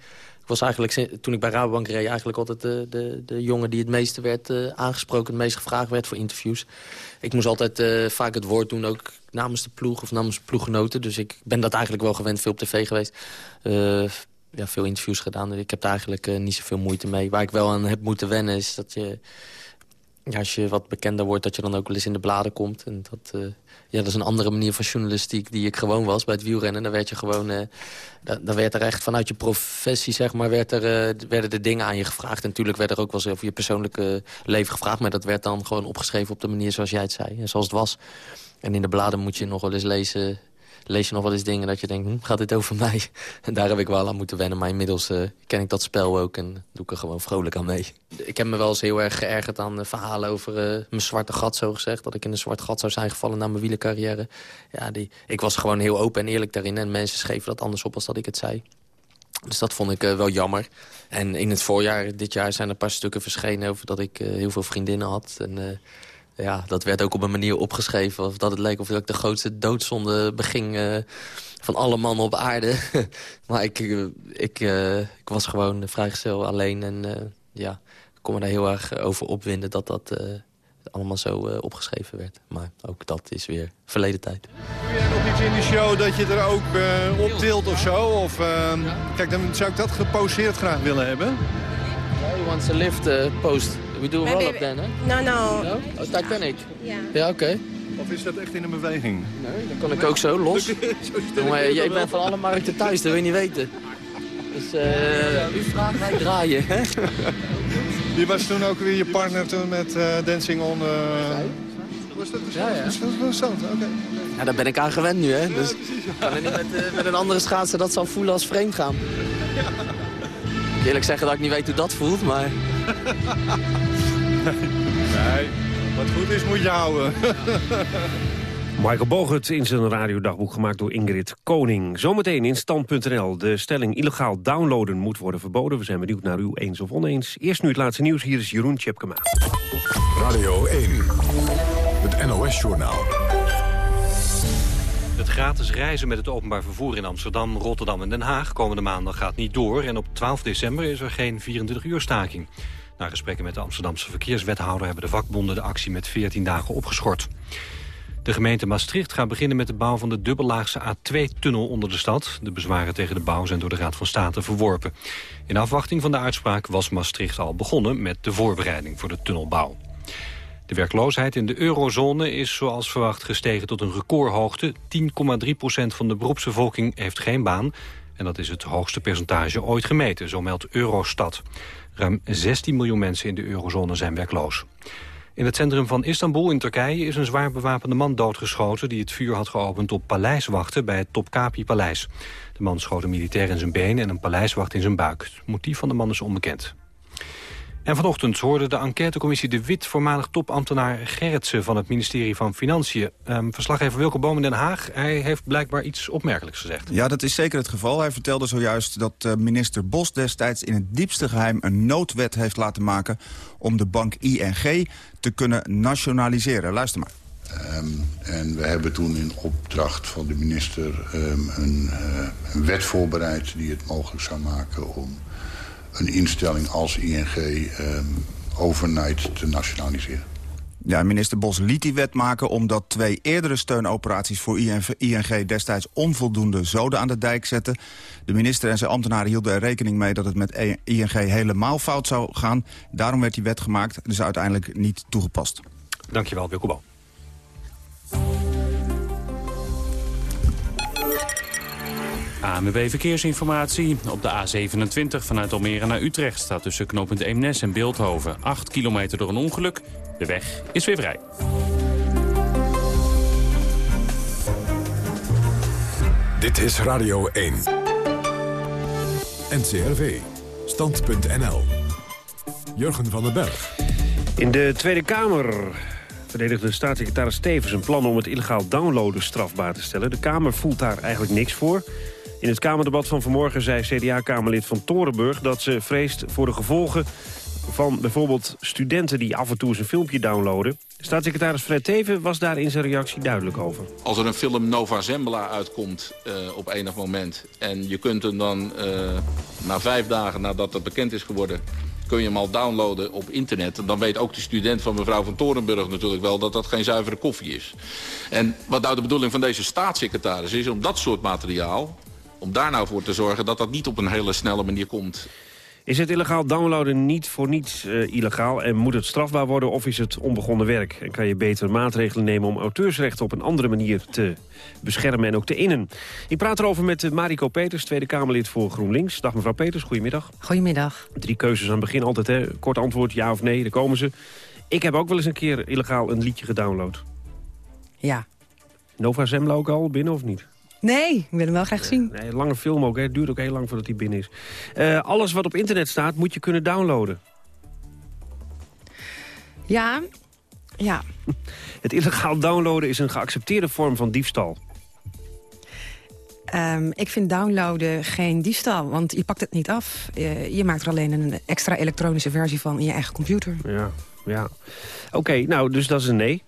Ik was eigenlijk, toen ik bij Rabobank reed, eigenlijk altijd de, de, de jongen die het meeste werd uh, aangesproken, het meest gevraagd werd voor interviews. Ik moest altijd uh, vaak het woord doen, ook namens de ploeg of namens ploeggenoten. Dus ik ben dat eigenlijk wel gewend, veel op tv geweest. Uh, ja, veel interviews gedaan. Ik heb daar eigenlijk niet zoveel moeite mee. Waar ik wel aan heb moeten wennen is dat je... Ja, als je wat bekender wordt, dat je dan ook wel eens in de bladen komt. En dat, ja, dat is een andere manier van journalistiek die ik gewoon was bij het wielrennen. Dan werd je gewoon, uh, dan werd er echt vanuit je professie, zeg maar, werd er, uh, werden er dingen aan je gevraagd. En natuurlijk werd er ook wel eens over je persoonlijke leven gevraagd. Maar dat werd dan gewoon opgeschreven op de manier zoals jij het zei. En zoals het was. En in de bladen moet je nog wel eens lezen... lees je nog wel eens dingen dat je denkt, hm, gaat dit over mij? <laughs> En daar heb ik wel aan moeten wennen. Maar inmiddels uh, ken ik dat spel ook en doe ik er gewoon vrolijk aan mee. Ik heb me wel eens heel erg geërgerd aan verhalen over uh, mijn zwarte gat, zo gezegd. Dat ik in een zwart gat zou zijn gevallen na mijn wielercarrière. Ja, die, ik was gewoon heel open en eerlijk daarin. En mensen schreven dat anders op als dat ik het zei. Dus dat vond ik wel jammer. En in het voorjaar, dit jaar, zijn er een paar stukken verschenen... over dat ik heel veel vriendinnen had. En ja, dat werd ook op een manier opgeschreven... of dat het leek of ik de grootste doodzonde beging uh, van alle mannen op aarde. <laughs> maar ik, uh, ik, uh, ik was gewoon vrijgezel alleen. En ja, ik kon me daar heel erg over opwinden dat dat allemaal zo opgeschreven werd. Maar ook dat is weer verleden tijd. Doe jij nog iets in de show dat je er ook op tilt of zo? Of, ehm, kijk, dan zou ik dat geposeerd graag willen hebben. He wants a lift post. We do a roll-up then, hè? No, no. no? Oh, daar kan ik? Ja. Ja, oké. Okay. Of is dat echt in een beweging? Nee, dan kan ik ook zo, los. <laughs> Jongen, ik ben van alle markten thuis, dat wil je niet weten. Dus uh, u vraagt, wij draaien, hè? Die was toen ook weer je partner toen met uh, Dancing on... Uh... Was dat ja, ja. Oké. Okay. Ja, daar ben ik aan gewend nu, hè. Dus ik kan er niet met, met een andere schaatser dat zal voelen als vreemd gaan. Ik eerlijk zeggen dat ik niet weet hoe dat voelt, maar... <laughs> nee, wat goed is moet je houden. <laughs> Michael Bogert in zijn radiodagboek gemaakt door Ingrid Koning. Zometeen in stand.nl. De stelling illegaal downloaden moet worden verboden. We zijn benieuwd naar u eens of oneens. Eerst nu het laatste nieuws. Hier is Jeroen Tjepkema. Radio 1, het NOS-journaal. Het gratis reizen met het openbaar vervoer in Amsterdam, Rotterdam en Den Haag komende maandag gaat niet door. En op 12 december is er geen 24-uur staking. Na gesprekken met de Amsterdamse verkeerswethouder hebben de vakbonden de actie met 14 dagen opgeschort. De gemeente Maastricht gaat beginnen met de bouw van de dubbellaagse A2-tunnel onder de stad. De bezwaren tegen de bouw zijn door de Raad van State verworpen. In afwachting van de uitspraak was Maastricht al begonnen met de voorbereiding voor de tunnelbouw. De werkloosheid in de eurozone is zoals verwacht gestegen tot een recordhoogte. 10,3 procent van de beroepsbevolking heeft geen baan. En dat is het hoogste percentage ooit gemeten, zo meldt Eurostat. Ruim 16 miljoen mensen in de eurozone zijn werkloos. In het centrum van Istanbul in Turkije is een zwaar bewapende man doodgeschoten... die het vuur had geopend op paleiswachten bij het Topkapi-paleis. De man schoot een militair in zijn been en een paleiswacht in zijn buik. Het motief van de man is onbekend. En vanochtend hoorde de enquêtecommissie De Wit... voormalig topambtenaar Gerritsen van het ministerie van Financiën. Um, verslaggever Wilke Boom in Den Haag. Hij heeft blijkbaar iets opmerkelijks gezegd. Ja, dat is zeker het geval. Hij vertelde zojuist dat uh, minister Bos destijds... in het diepste geheim een noodwet heeft laten maken... om de bank ING te kunnen nationaliseren. Luister maar. Um, en we hebben toen in opdracht van de minister um, een, uh, een wet voorbereid... die het mogelijk zou maken om een instelling als ING um, overnight te nationaliseren. Ja, minister Bos liet die wet maken omdat twee eerdere steunoperaties voor ING destijds onvoldoende zoden aan de dijk zetten. De minister en zijn ambtenaren hielden er rekening mee dat het met ING helemaal fout zou gaan. Daarom werd die wet gemaakt, dus uiteindelijk niet toegepast. Dankjewel, Wilco Bal. AMB Verkeersinformatie. Op de A27 vanuit Almere naar Utrecht staat tussen knooppunt Eemnes en Beeldhoven 8 kilometer door een ongeluk. De weg is weer vrij. Dit is Radio 1. NCRV. Stand.nl. Jurgen van den Berg. In de Tweede Kamer verdedigde staatssecretaris Stevens een plan om het illegaal downloaden strafbaar te stellen. De Kamer voelt daar eigenlijk niks voor. In het Kamerdebat van vanmorgen zei CDA-Kamerlid van Torenburg... dat ze vreest voor de gevolgen van bijvoorbeeld studenten die af en toe eens een filmpje downloaden. Staatssecretaris Fred Teven was daar in zijn reactie duidelijk over. Als er een film Nova Zembla uitkomt uh, op enig moment... en je kunt hem dan uh, na vijf dagen nadat het bekend is geworden... kun je hem al downloaden op internet. Dan weet ook de student van mevrouw van Torenburg natuurlijk wel... dat dat geen zuivere koffie is. En wat nou de bedoeling van deze staatssecretaris is... om dat soort materiaal om daar nou voor te zorgen dat dat niet op een hele snelle manier komt. Is het illegaal downloaden niet voor niets uh, illegaal en moet het strafbaar worden of is het onbegonnen werk? En kan je beter maatregelen nemen om auteursrechten op een andere manier te beschermen en ook te innen? Ik praat erover met uh, Mariko Peters, Tweede Kamerlid voor GroenLinks. Dag mevrouw Peters, goedemiddag. Goedemiddag. Drie keuzes aan het begin altijd, hè? Kort antwoord, ja of nee, daar komen ze. Ik heb ook wel eens een keer illegaal een liedje gedownload. Ja. Nova Zembla ook al, binnen of niet? Nee, ik wil hem wel graag zien. Nee, lange film ook, hè. het duurt ook heel lang voordat hij binnen is. Uh, alles wat op internet staat, moet je kunnen downloaden. Ja, ja. <laughs> Het illegaal downloaden is een geaccepteerde vorm van diefstal. Um, ik vind downloaden geen diefstal, want je pakt het niet af. Je, je maakt er alleen een extra elektronische versie van in je eigen computer. Ja, ja. Oké, okay, nou, dus dat is een nee.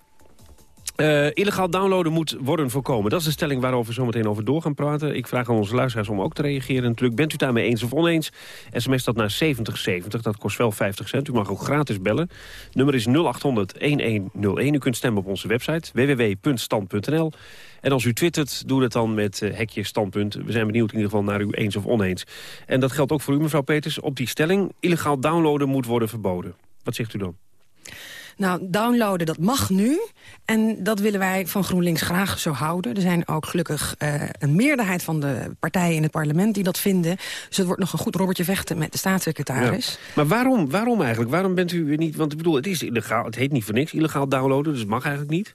Uh, illegaal downloaden moet worden voorkomen. Dat is de stelling waarover we zo meteen over door gaan praten. Ik vraag aan onze luisteraars om ook te reageren. Natuurlijk, bent u daarmee eens of oneens? SMS dat naar 7070, dat kost wel 50 cent. U mag ook gratis bellen. Nummer is 0800-1101. U kunt stemmen op onze website www.stand.nl. En als u twittert, doe dat dan met uh, hekje standpunt. We zijn benieuwd in ieder geval naar u eens of oneens. En dat geldt ook voor u, mevrouw Peters. Op die stelling, illegaal downloaden moet worden verboden. Wat zegt u dan? Nou, downloaden, dat mag nu. En dat willen wij van GroenLinks graag zo houden. Er zijn ook gelukkig uh, een meerderheid van de partijen in het parlement die dat vinden. Dus het wordt nog een goed robbertje vechten met de staatssecretaris. Maar waarom, waarom eigenlijk? Waarom bent u niet... Want ik bedoel, het is illegaal. Het heet niet voor niks illegaal downloaden, dus het mag eigenlijk niet.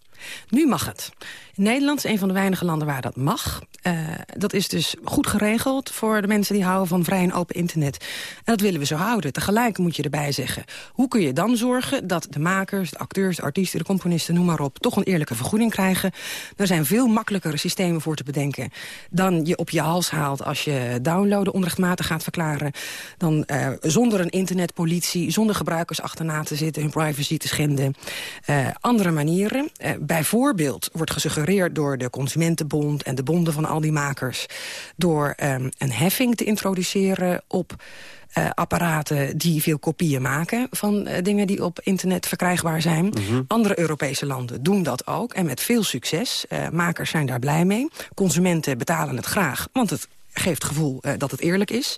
Nu mag het. Nederland is een van de weinige landen waar dat mag. Uh, dat is dus goed geregeld voor de mensen die houden van vrij en open internet. En dat willen we zo houden. Tegelijk moet je erbij zeggen... hoe kun je dan zorgen dat de makers, de acteurs, de artiesten... de componisten, noem maar op, toch een eerlijke vergoeding krijgen? Er zijn veel makkelijkere systemen voor te bedenken... dan je op je hals haalt als je downloaden onrechtmatig gaat verklaren. Dan uh, zonder een internetpolitie, zonder gebruikers achterna te zitten... hun privacy te schenden. Uh, andere manieren. Bijvoorbeeld wordt gesuggereerd door de Consumentenbond en de bonden van al die makers... door um, een heffing te introduceren op uh, apparaten die veel kopieën maken... van uh, dingen die op internet verkrijgbaar zijn. Mm -hmm. Andere Europese landen doen dat ook en met veel succes. Uh, makers zijn daar blij mee. Consumenten betalen het graag, want het geeft gevoel uh, dat het eerlijk is.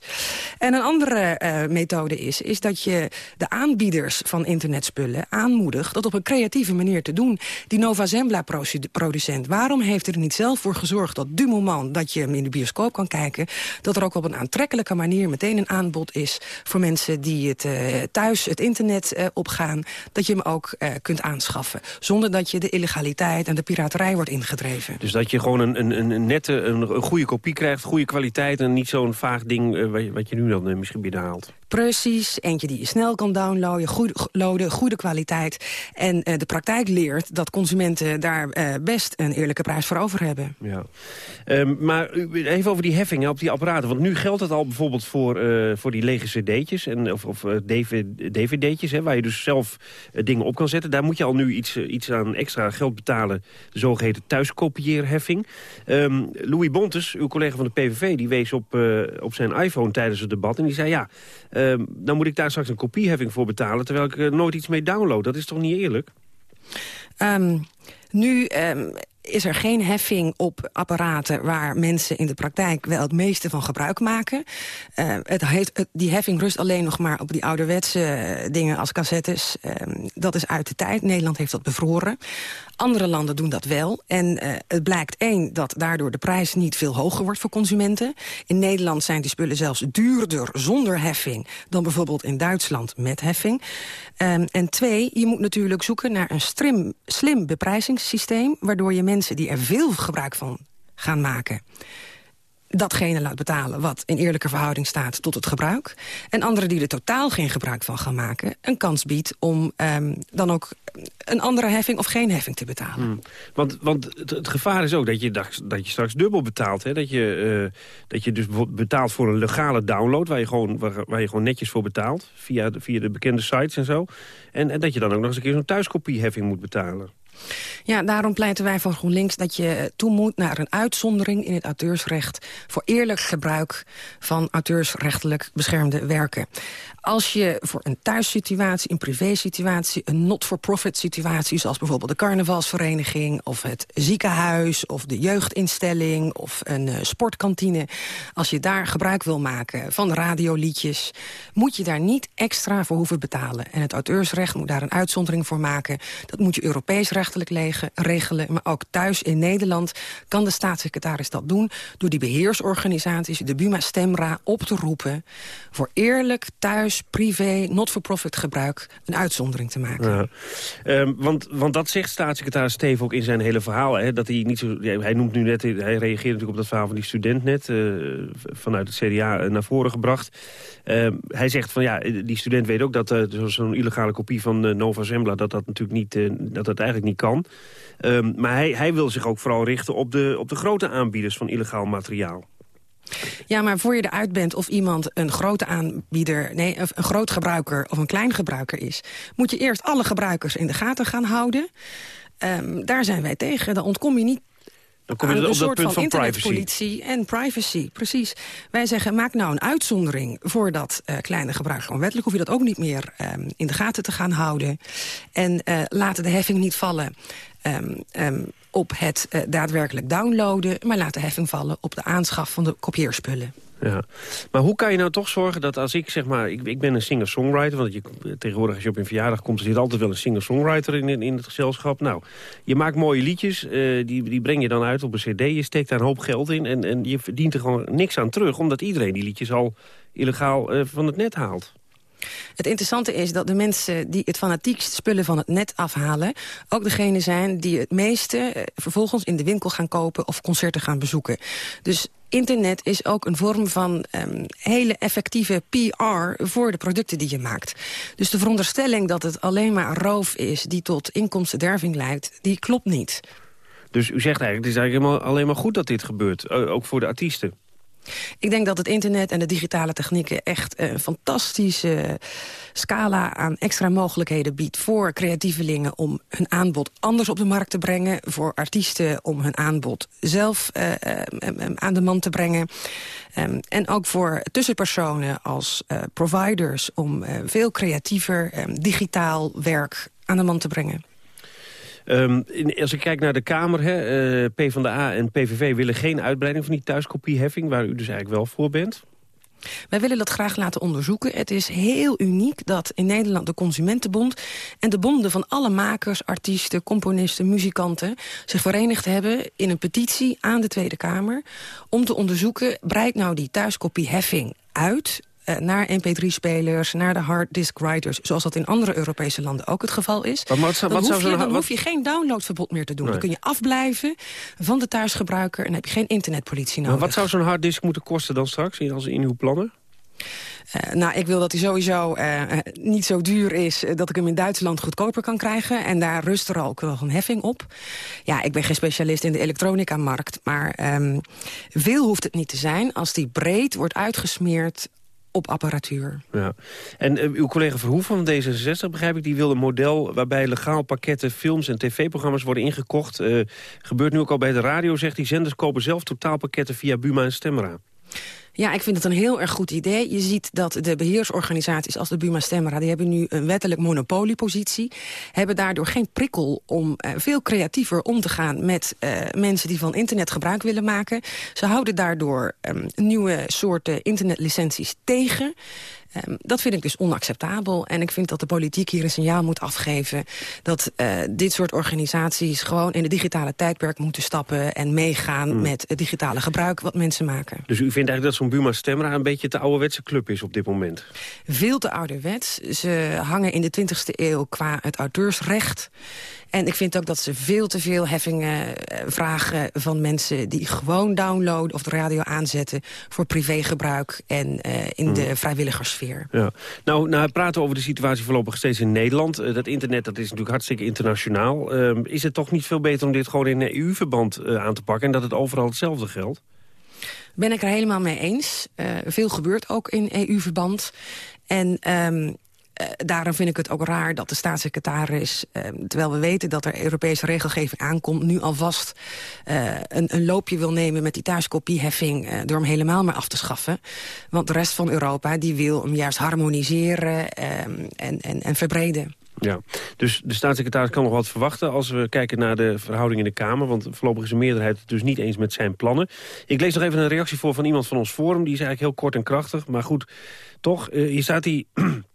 En een andere uh, methode is, is dat je de aanbieders van internetspullen aanmoedigt dat op een creatieve manier te doen. Die Nova Zembla producent, waarom heeft er niet zelf voor gezorgd dat du moment dat je hem in de bioscoop kan kijken, dat er ook op een aantrekkelijke manier meteen een aanbod is voor mensen die het uh, thuis het internet opgaan, dat je hem ook kunt aanschaffen. Zonder dat je de illegaliteit en de piraterij wordt ingedreven. Dus dat je gewoon een, een, een nette, een, een goede kopie krijgt, goede kwaliteit kwaliteit en niet zo'n vaag ding uh, wat je nu dan uh, misschien binnenhaalt. Precies, eentje die je snel kan downloaden, goede, goede kwaliteit. En uh, de praktijk leert dat consumenten daar best een eerlijke prijs voor over hebben. Ja. Um, maar even over die heffingen op die apparaten. Want nu geldt het al bijvoorbeeld voor, voor die lege cd'tjes en, of, of dvd'tjes... Hè, waar je dus zelf dingen op kan zetten. Daar moet je al nu iets, iets aan extra geld betalen. De zogeheten thuiskopieerheffing. Um, Louis Bontes, uw collega van de PVV die wees op, op zijn iPhone tijdens het debat. En die zei, ja, uh, dan moet ik daar straks een kopieheffing voor betalen... terwijl ik er nooit iets mee download. Dat is toch niet eerlijk? Ehm, nu ehm, is er geen heffing op apparaten waar mensen in de praktijk wel het meeste van gebruik maken. Uh, het die heffing rust alleen nog maar op die ouderwetse eh, dingen als cassettes. Uh, dat is uit de tijd. Nederland heeft dat bevroren. Andere landen doen dat wel. En uh, het blijkt één dat daardoor de prijs niet veel hoger wordt voor consumenten. In Nederland zijn die spullen zelfs duurder zonder heffing... dan bijvoorbeeld in Duitsland met heffing. Um, en twee, je moet natuurlijk zoeken naar een slim beprijzingssysteem... waardoor je mensen die er veel gebruik van gaan maken datgene laat betalen wat in eerlijke verhouding staat tot het gebruik. En anderen die er totaal geen gebruik van gaan maken... een kans biedt om um, dan ook een andere heffing of geen heffing te betalen. Hmm. Want, want het, gevaar is ook dat je, dat je straks dubbel betaalt. Hè? Dat, je, uh, dat je dus betaalt voor een legale download... waar je gewoon, waar, waar je gewoon netjes voor betaalt... via de, via de bekende sites en zo. En, en dat je dan ook nog eens een keer zo'n thuiskopieheffing moet betalen. Ja, daarom pleiten wij van GroenLinks dat je toe moet naar een uitzondering in het auteursrecht voor eerlijk gebruik van auteursrechtelijk beschermde werken. Als je voor een thuissituatie, een privésituatie, een not-for-profit situatie, zoals bijvoorbeeld de carnavalsvereniging of het ziekenhuis of de jeugdinstelling of een uh, sportkantine, als je daar gebruik wil maken van radioliedjes, moet je daar niet extra voor hoeven betalen. En het auteursrecht moet daar een uitzondering voor maken. Dat moet je Europees recht rechtelijk regelen. Maar ook thuis in Nederland kan de staatssecretaris dat doen... door die beheersorganisaties, de Buma Stemra, op te roepen... voor eerlijk, thuis, privé, not-for-profit gebruik... een uitzondering te maken. Ja. Um, want, want dat zegt staatssecretaris Steven ook in zijn hele verhaal. Hè, dat hij, niet zo, hij noemt nu net, hij reageert natuurlijk op dat verhaal van die student net... Uh, vanuit het CDA naar voren gebracht. Uh, hij zegt van ja, die student weet ook dat uh, zo'n illegale kopie van Nova Zembla... dat dat natuurlijk niet, dat dat eigenlijk niet kan. Um, maar hij, hij wil zich ook vooral richten op de, op de grote aanbieders van illegaal materiaal. Ja, maar voor je eruit bent of iemand een grote aanbieder... nee, een groot gebruiker of een klein gebruiker is... moet je eerst alle gebruikers in de gaten gaan houden. Um, daar zijn wij tegen. Dan ontkom je niet dan kom je op dat punt van, van internetpolitie en privacy, precies. Wij zeggen, maak nou een uitzondering voor dat uh, kleine gebruik. Onwettelijk hoef je dat ook niet meer um, in de gaten te gaan houden. En uh, laat de heffing niet vallen um, um, op het uh, daadwerkelijk downloaden... maar laat de heffing vallen op de aanschaf van de kopieerspullen. Ja. Maar hoe kan je nou toch zorgen dat als ik zeg maar... Ik, ik ben een singer-songwriter, want je, tegenwoordig als je op een verjaardag komt... zit altijd wel een singer-songwriter in, in het gezelschap. Nou, je maakt mooie liedjes, uh, die, die breng je dan uit op een cd. Je steekt daar een hoop geld in en, en je verdient er gewoon niks aan terug... omdat iedereen die liedjes al illegaal uh, van het net haalt. Het interessante is dat de mensen die het fanatiekst spullen van het net afhalen... ook degene zijn die het meeste eh, vervolgens in de winkel gaan kopen... of concerten gaan bezoeken. Dus internet is ook een vorm van um, hele effectieve PR voor de producten die je maakt. Dus de veronderstelling dat het alleen maar roof is die tot inkomstenderving leidt, die klopt niet. Dus u zegt eigenlijk, het is eigenlijk alleen maar goed dat dit gebeurt, ook voor de artiesten. Ik denk dat het internet en de digitale technieken echt een fantastische scala aan extra mogelijkheden biedt voor creatievelingen om hun aanbod anders op de markt te brengen, voor artiesten om hun aanbod zelf uh, uh, aan de man te brengen. Um, en ook voor tussenpersonen als providers om veel creatiever um, digitaal werk aan de man te brengen. Um, als ik kijk naar de Kamer, hè, uh, PvdA en PVV willen geen uitbreiding van die thuiskopieheffing... waar u dus eigenlijk wel voor bent. Wij willen dat graag laten onderzoeken. Het is heel uniek dat in Nederland de Consumentenbond... en de bonden van alle makers, artiesten, componisten, muzikanten... zich verenigd hebben in een petitie aan de Tweede Kamer... om te onderzoeken, breidt nou die thuiskopieheffing uit naar mp3-spelers, naar de harddisk writers... zoals dat in andere Europese landen ook het geval is... wat, wat, dan, hoef je, dan hoef je geen downloadverbod meer te doen. Dan kun je afblijven van de thuisgebruiker... en heb je geen internetpolitie nodig. Maar wat zou zo'n harddisk moeten kosten dan straks in, als in uw plannen? Uh, nou, ik wil dat hij sowieso uh, niet zo duur is... dat ik hem in Duitsland goedkoper kan krijgen. En daar rust er ook wel een heffing op. Ja, ik ben geen specialist in de elektronica-markt. Maar um, veel hoeft het niet te zijn als die breed wordt uitgesmeerd op apparatuur. Ja. En uh, uw collega Verhoef van D66, begrijp ik, die wil een model... waarbij legaal pakketten films en tv-programma's worden ingekocht. Uh, gebeurt nu ook al bij de radio, zegt die zenders kopen zelf totaalpakketten via Buma en Stemra. Ja, ik vind het een heel erg goed idee. Je ziet dat de beheersorganisaties als de Buma Stemra... die hebben nu een wettelijk monopoliepositie. Hebben daardoor geen prikkel om uh, veel creatiever om te gaan... met uh, mensen die van internet gebruik willen maken. Ze houden daardoor um, nieuwe soorten internetlicenties tegen... Um, dat vind ik dus onacceptabel. En ik vind dat de politiek hier een signaal moet afgeven... dat uh, dit soort organisaties gewoon in de digitale tijdperk moeten stappen... en meegaan mm. met het digitale gebruik wat mensen maken. Dus u vindt eigenlijk dat zo'n Buma Stemra een beetje de ouderwetse club is op dit moment? Veel te ouderwets. Ze hangen in de 20e eeuw qua het auteursrecht. En ik vind ook dat ze veel te veel heffingen uh, vragen van mensen... die gewoon downloaden of de radio aanzetten voor privégebruik... en uh, in de vrijwilligersfeer. Ja. Nou, nou, praten over de situatie voorlopig steeds in Nederland. Uh, dat internet dat is natuurlijk hartstikke internationaal. Ehm, is het toch niet veel beter om dit gewoon in EU-verband aan te pakken... en dat het overal hetzelfde geldt? Ben ik er helemaal mee eens. veel gebeurt ook in EU-verband. En um, uh, daarom vind ik het ook raar dat de staatssecretaris... Uh, terwijl we weten dat er Europese regelgeving aankomt... nu alvast uh, een, een, loopje wil nemen met die thuiskopieheffing... door hem helemaal maar af te schaffen. Want de rest van Europa die wil hem juist harmoniseren en, en, en verbreden. Ja, dus de staatssecretaris kan nog wat verwachten als we kijken naar de verhouding in de Kamer. Want voorlopig is de meerderheid dus niet eens met zijn plannen. Ik lees nog even een reactie voor van iemand van ons forum. Die is eigenlijk heel kort en krachtig. Maar goed, toch, hier staat hij... <clears throat>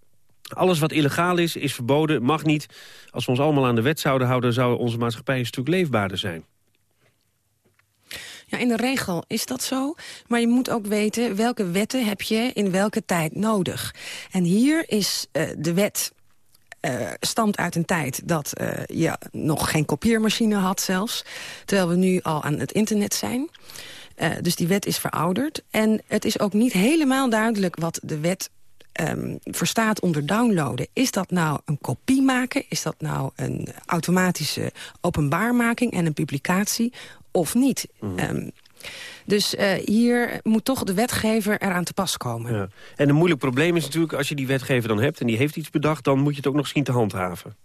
Alles wat illegaal is, is verboden, mag niet. Als we ons allemaal aan de wet zouden houden... zou onze maatschappij een stuk leefbaarder zijn. Ja, in de regel is dat zo. Maar je moet ook weten welke wetten heb je in welke tijd nodig. En hier is uh, de wet uh, stamt uit een tijd dat uh, je nog geen kopieermachine had zelfs. Terwijl we nu al aan het internet zijn. Uh, dus die wet is verouderd. En het is ook niet helemaal duidelijk wat de wet um, verstaat onder downloaden. Is dat nou een kopie maken? Is dat nou een automatische openbaarmaking en een publicatie? Of niet? Mm. Um, dus uh, hier moet toch de wetgever eraan te pas komen. Ja. En een moeilijk probleem is natuurlijk, als je die wetgever dan hebt... en die heeft iets bedacht, dan moet je het ook nog zien te handhaven.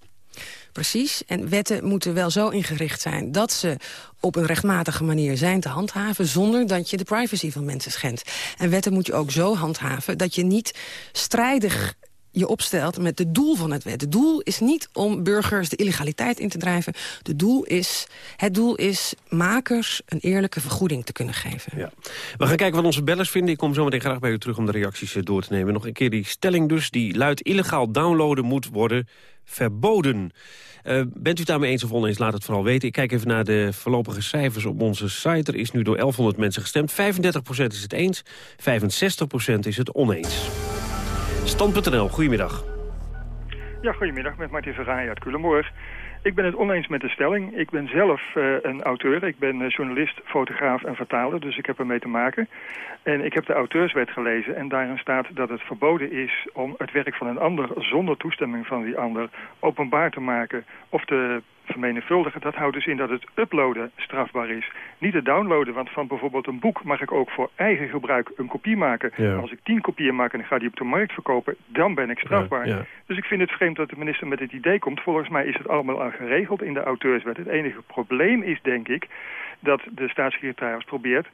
Precies. En wetten moeten wel zo ingericht zijn dat ze op een rechtmatige manier zijn te handhaven... zonder dat je de privacy van mensen schendt. En wetten moet je ook zo handhaven dat je niet strijdig je opstelt met het doel van het wet. Het doel is niet om burgers de illegaliteit in te drijven. De doel is, het doel is makers een eerlijke vergoeding te kunnen geven. Ja. We gaan kijken wat onze bellers vinden. Ik kom zo meteen graag bij u terug om de reacties eh, door te nemen. Nog een keer die stelling dus, die luidt illegaal downloaden moet worden verboden. Uh, bent u daarmee eens of oneens, laat het vooral weten. Ik kijk even naar de voorlopige cijfers op onze site. Er is nu door 1100 mensen gestemd. 35% is het eens, 65% is het oneens. Stand.nl, goedemiddag. Ja, goedemiddag, met Martin Verraaien uit Culemborg. Ik ben het oneens met de stelling. Ik ben zelf uh, een auteur. Ik ben uh, journalist, fotograaf en vertaler, dus ik heb ermee te maken. En ik heb de auteurswet gelezen en daarin staat dat het verboden is om het werk van een ander zonder toestemming van die ander openbaar te maken of te vermenigvuldigen. Dat houdt dus in dat het uploaden strafbaar is. Niet het downloaden, want van bijvoorbeeld een boek mag ik ook voor eigen gebruik een kopie maken. Ja. Als ik tien kopieën maak en ik ga die op de markt verkopen, dan ben ik strafbaar. Ja, ja. Dus ik vind het vreemd dat de minister met het idee komt. Volgens mij is het allemaal al geregeld in de auteurswet. Het enige probleem is, denk ik, dat de staatssecretaris probeert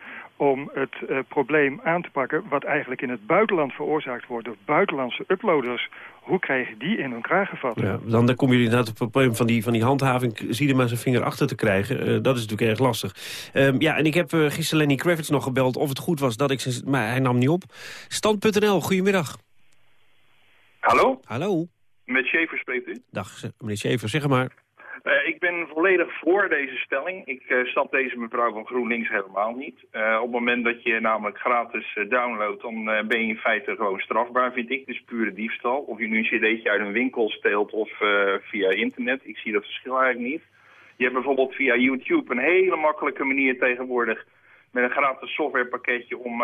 om het uh, probleem aan te pakken... wat eigenlijk in het buitenland veroorzaakt wordt door buitenlandse uploaders. Hoe krijgen die in hun kraag gevat? Ja, dan, dan kom je inderdaad op het probleem van die, van die handhaving... zie er maar zijn vinger achter te krijgen. Uh, dat is natuurlijk erg lastig. Um, ja, en ik heb uh, gisteren Lenny Kravitz nog gebeld of het goed was dat ik... Maar hij nam niet op. Stand.nl, goedemiddag. Hallo? Hallo. Met Schaefer spreekt u. Dag, meneer Schaefer, zeg maar. Uh, ik ben volledig voor deze stelling. Ik uh, snap deze mevrouw van GroenLinks helemaal niet. Uh, op het moment dat je namelijk gratis downloadt, dan ben je in feite gewoon strafbaar, vind ik. Dus pure diefstal. Of je nu een cd'tje uit een winkel steelt of via internet. Ik zie dat verschil eigenlijk niet. Je hebt bijvoorbeeld via YouTube een hele makkelijke manier tegenwoordig... met een gratis softwarepakketje om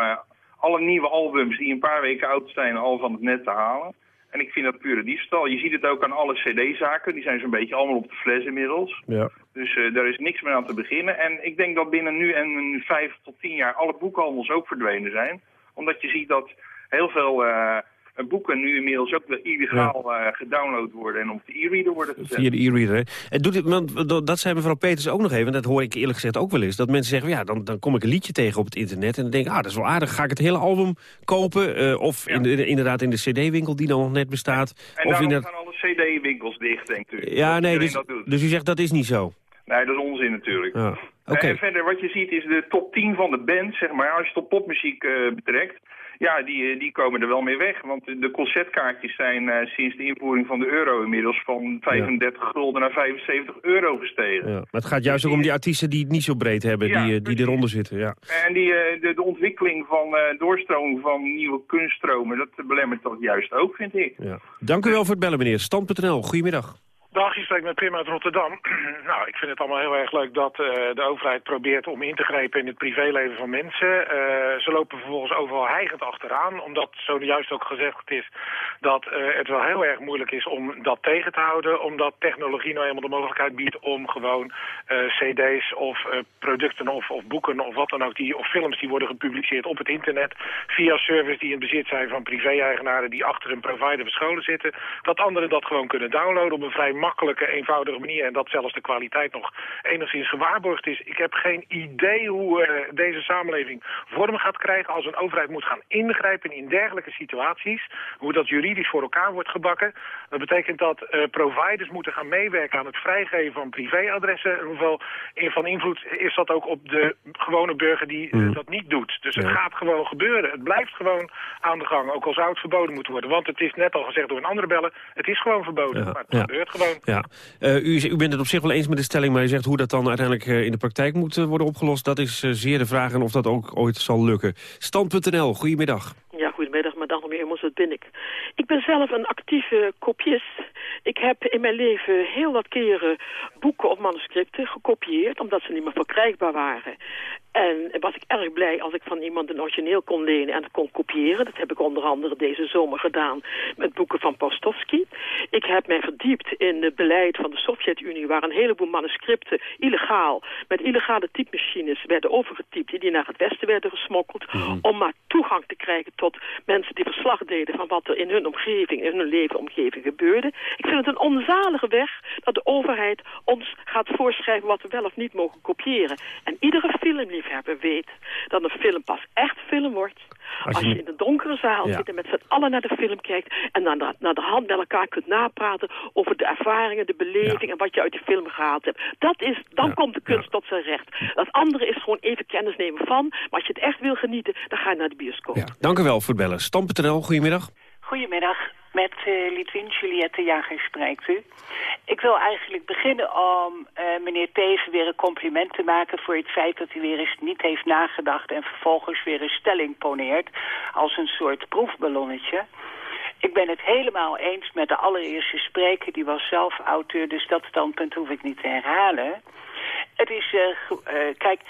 alle nieuwe albums die een paar weken oud zijn al van het net te halen. En ik vind dat pure diefstal. Je ziet het ook aan alle cd-zaken. Die zijn zo'n beetje allemaal op de fles inmiddels. Ja. Dus uh, daar is niks meer aan te beginnen. En ik denk dat binnen nu en vijf tot tien jaar alle boekhandels ook verdwenen zijn. Omdat je ziet dat heel veel uh, eh, boeken nu inmiddels ook wel illegaal eh, gedownload worden en op de e-reader worden gezet. Via de e-reader. En doet het, want dat- zei mevrouw Peters ook nog even, dat hoor ik eerlijk gezegd ook wel eens. Dat mensen zeggen, ja, dan, dan kom ik een liedje tegen op het internet... en dan denk ik, ah, dat is wel aardig, ga ik het hele album kopen? eh, of in de, inderdaad in de cd-winkel die dan nog net bestaat. En of daarom gaan alle cd-winkels dicht, denkt u. Ja, nee, dus, dus u zegt dat is niet zo. Nee, dat is onzin natuurlijk. Ja. Eh. En verder, wat je ziet is de top 10 van de band, zeg maar. Als je het op popmuziek betrekt, ja, die, eh, die komen er wel mee weg. Want de concertkaartjes zijn eh, sinds de invoering van de euro inmiddels van 35 gulden naar 75 euro gestegen. Ja. Maar het gaat juist ook om die artiesten die het niet zo breed hebben, Ja, die, eh, die eronder zitten. Ja. En die, de, de ontwikkeling van eh, doorstroming van nieuwe kunststromen, dat belemmert dat juist ook, vind ik. Ja. Dank u wel voor het bellen, meneer. Stand.nl, goedemiddag. Dag, je spreekt met Pim uit Rotterdam. <clears throat> nou, ik vind het allemaal heel erg leuk dat eh, de overheid probeert om in te grijpen in het privéleven van mensen. Eh, ze lopen vervolgens overal heigend achteraan, omdat zojuist ook gezegd is dat eh, het wel heel erg moeilijk is om dat tegen te houden, omdat technologie nou eenmaal de mogelijkheid biedt om gewoon cd's of producten of, of boeken of wat dan ook, die, of films die worden gepubliceerd op het internet via servers die in bezit zijn van privé-eigenaren die achter een provider verscholen zitten, dat anderen dat gewoon kunnen downloaden op een vrij makkelijke, eenvoudige manier en dat zelfs de kwaliteit nog enigszins gewaarborgd is. Ik heb geen idee hoe eh, deze samenleving vorm gaat krijgen als een overheid moet gaan ingrijpen in dergelijke situaties, hoe dat juridisch voor elkaar wordt gebakken. Dat betekent dat eh, providers moeten gaan meewerken aan het vrijgeven van privéadressen. Hoeveel van invloed is dat ook op de gewone burger die eh, dat niet doet. Dus het gaat gewoon gebeuren. Het blijft gewoon aan de gang, ook al zou het verboden moeten worden. Want het is net al gezegd door een andere bellen, het is gewoon verboden. maar het ja. gebeurt gewoon. Ja. Eh, u, u bent het op zich wel eens met de stelling, maar u zegt hoe dat dan uiteindelijk eh, in de praktijk moet eh, worden opgelost. Dat is zeer de vraag en of dat ook ooit zal lukken. Stand.nl, goedemiddag. Ja, goedemiddag, madame Meermos, dat ben ik. Ik ben zelf een actieve kopist. Ik heb in mijn leven heel wat keren boeken of manuscripten gekopieerd... omdat ze niet meer verkrijgbaar waren. En was ik erg blij als ik van iemand een origineel kon lenen en kon kopiëren. Dat heb ik onder andere deze zomer gedaan met boeken van Postovsky. Ik heb mij verdiept in het beleid van de Sovjet-Unie... waar een heleboel manuscripten illegaal, met illegale typemachines werden overgetypt... die naar het westen werden gesmokkeld... om maar toegang te krijgen tot mensen die verslag deden... van wat er in hun omgeving, in hun leefomgeving gebeurde. Ik vind het een onzalige weg dat de overheid ons gaat voorschrijven... wat we wel of niet mogen kopiëren. En iedere filmliefhebber weet dat een film pas echt film wordt... Als Als je- in de donkere zaal Ja. zit en met z'n allen naar de film kijkt... en dan naar, naar de hand met elkaar kunt napraten over de ervaringen, de beleving... en wat je uit de film gehaald hebt. Dat is, dan komt de kunst tot zijn recht. Dat andere is gewoon even kennis nemen van. Maar als je het echt wil genieten, dan ga je naar de bioscoop. Dank u wel voor het bellen. Stand.nl, goedemiddag. Goedemiddag, met eh Litwin Juliette Jager spreekt u. Ik wil eigenlijk beginnen om eh, meneer Teven weer een compliment te maken... voor het feit dat hij weer eens niet heeft nagedacht... en vervolgens weer een stelling poneert als een soort proefballonnetje. Ik ben het helemaal eens met de allereerste spreker. Die was zelf auteur, dus dat standpunt hoef ik niet te herhalen. Het is, eh, kijk,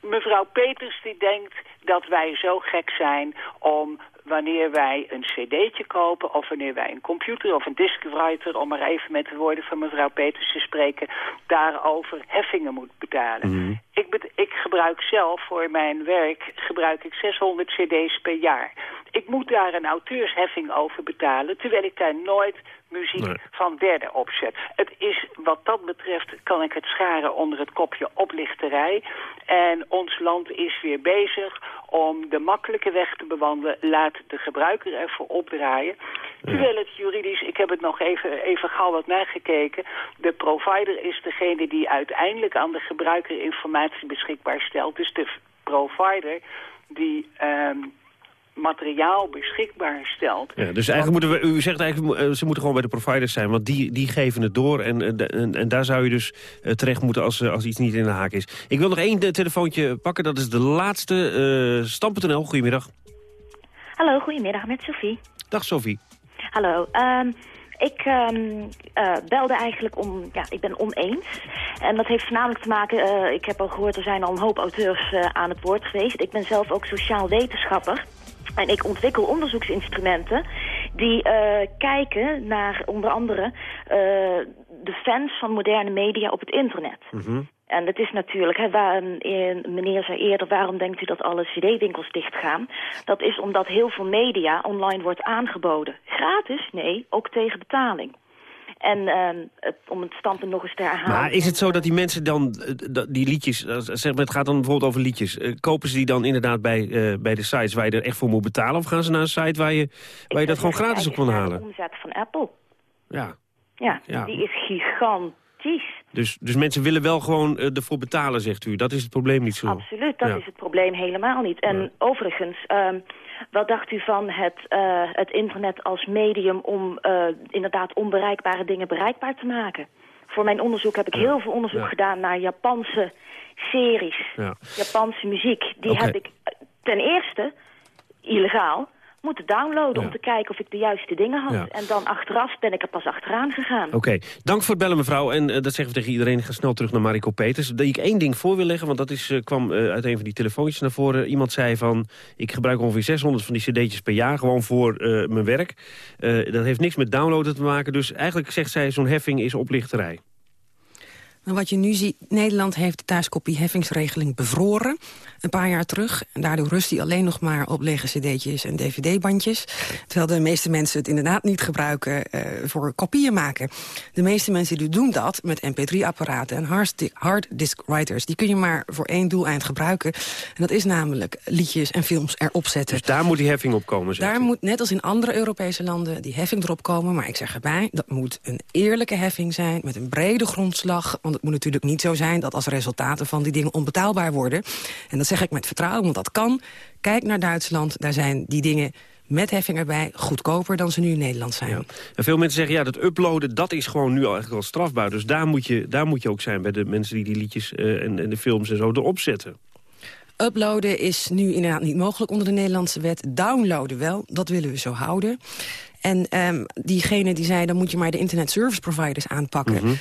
mevrouw Peters die denkt dat wij zo gek zijn om wanneer wij een cd'tje kopen of wanneer wij een computer of een diskwriter, om maar even met de woorden van mevrouw Peters te spreken, daarover heffingen moet betalen. Ik, bet- ik gebruik zelf voor mijn werk gebruik ik 600 cd's per jaar. Ik moet daar een auteursheffing over betalen, terwijl ik daar nooit muziek van derden opzet. Het is, wat dat betreft, kan ik het scharen onder het kopje oplichterij. En ons land is weer bezig om de makkelijke weg te bewandelen. Laat de gebruiker ervoor opdraaien. Terwijl het juridisch, ik heb het nog even, even gauw wat nagekeken. De provider is degene die uiteindelijk aan de gebruiker informatie beschikbaar stelt. Dus de provider die ehm, materiaal beschikbaar stelt. Ja, dus eigenlijk moeten we, u zegt eigenlijk, eh, ze moeten gewoon bij de providers zijn, want die, die geven het door. En, en, en, en daar zou je dus eh, terecht moeten als, eh, als iets niet in de haak is. Ik wil nog één eh, telefoontje pakken, dat is de laatste. eh Stam.nl, goedemiddag. Hallo, goedemiddag met Sophie. Dag Sophie. Hallo. ehm, ik ehm, eh, belde eigenlijk om, ja, ik ben oneens. En dat heeft voornamelijk te maken, eh, ik heb al gehoord, er zijn al een hoop auteurs eh, aan het woord geweest. Ik ben zelf ook sociaal wetenschapper. En ik ontwikkel onderzoeksinstrumenten die eh, kijken naar onder andere eh, de fans van moderne media op het internet. En het is natuurlijk, hè, waar, meneer zei eerder, waarom denkt u dat alle cd-winkels dichtgaan? Dat is omdat heel veel media online wordt aangeboden. Gratis? Nee, ook tegen betaling. En ehm, het, om het standpunt nog eens te herhalen... Maar is het zo dat die mensen dan, eh, die liedjes, eh, zeg maar, het gaat dan bijvoorbeeld over liedjes... Uh, kopen ze die dan inderdaad bij, uh, bij de sites waar je er echt voor moet betalen... of gaan ze naar een site waar je, waar je dat gewoon gratis op kan halen? de omzet van Apple. Ja. Ja, ja. die is gigantisch. Dus, dus mensen willen wel gewoon ervoor betalen, zegt u. Dat is het probleem niet zo? Absoluut, dat is het probleem helemaal niet. En overigens... Ehm, wat dacht u van het, uh, het internet als medium om uh, inderdaad onbereikbare dingen bereikbaar te maken? Voor mijn onderzoek heb ik heel veel onderzoek gedaan naar Japanse series, ja. Japanse muziek. Die heb ik eh, ten eerste illegaal moeten downloaden om te kijken of ik de juiste dingen had. En dan achteraf ben ik er pas achteraan gegaan. Oké, dank voor het bellen mevrouw. En uh, dat zeggen we tegen iedereen. Ga snel terug naar Mariko Peters. Dat ik één ding voor wil leggen, want dat is, uh, kwam uh, uit een van die telefoontjes naar voren. Iemand zei van, ik gebruik ongeveer 600 van die cd'tjes per jaar, gewoon voor mijn werk. dat heeft niks met downloaden te maken. Dus eigenlijk zegt zij, zo'n heffing is oplichterij. Wat je nu ziet, Nederland heeft de thuiskopieheffingsregeling bevroren. Een paar jaar terug. En daardoor rust hij alleen nog maar op lege cd'tjes en dvd-bandjes. Terwijl de meeste mensen het inderdaad niet gebruiken uh, voor kopieën maken. De meeste mensen die doen dat met mp3-apparaten en hard disk writers. Die kun je maar voor één doeleind gebruiken. En dat is namelijk liedjes en films erop zetten. Dus daar moet die heffing op komen, Daar moet, net als in andere Europese landen, die heffing erop komen. Maar ik zeg erbij, dat moet een eerlijke heffing zijn... met een brede grondslag want het moet natuurlijk niet zo zijn dat als resultaten van die dingen onbetaalbaar worden. En dat zeg ik met vertrouwen, want dat kan. Kijk naar Duitsland, daar zijn die dingen met heffing erbij goedkoper dan ze nu in Nederland zijn. Ja. En veel mensen zeggen, ja, dat uploaden, dat is gewoon nu al eigenlijk al strafbaar. Dus daar moet je, daar moet je ook zijn bij de mensen die die liedjes uh, en, en de films en zo erop zetten. Uploaden is nu inderdaad niet mogelijk onder de Nederlandse wet. Downloaden wel, dat willen we zo houden. En um, diegene die zei, dan moet je maar de internet service providers aanpakken. Mm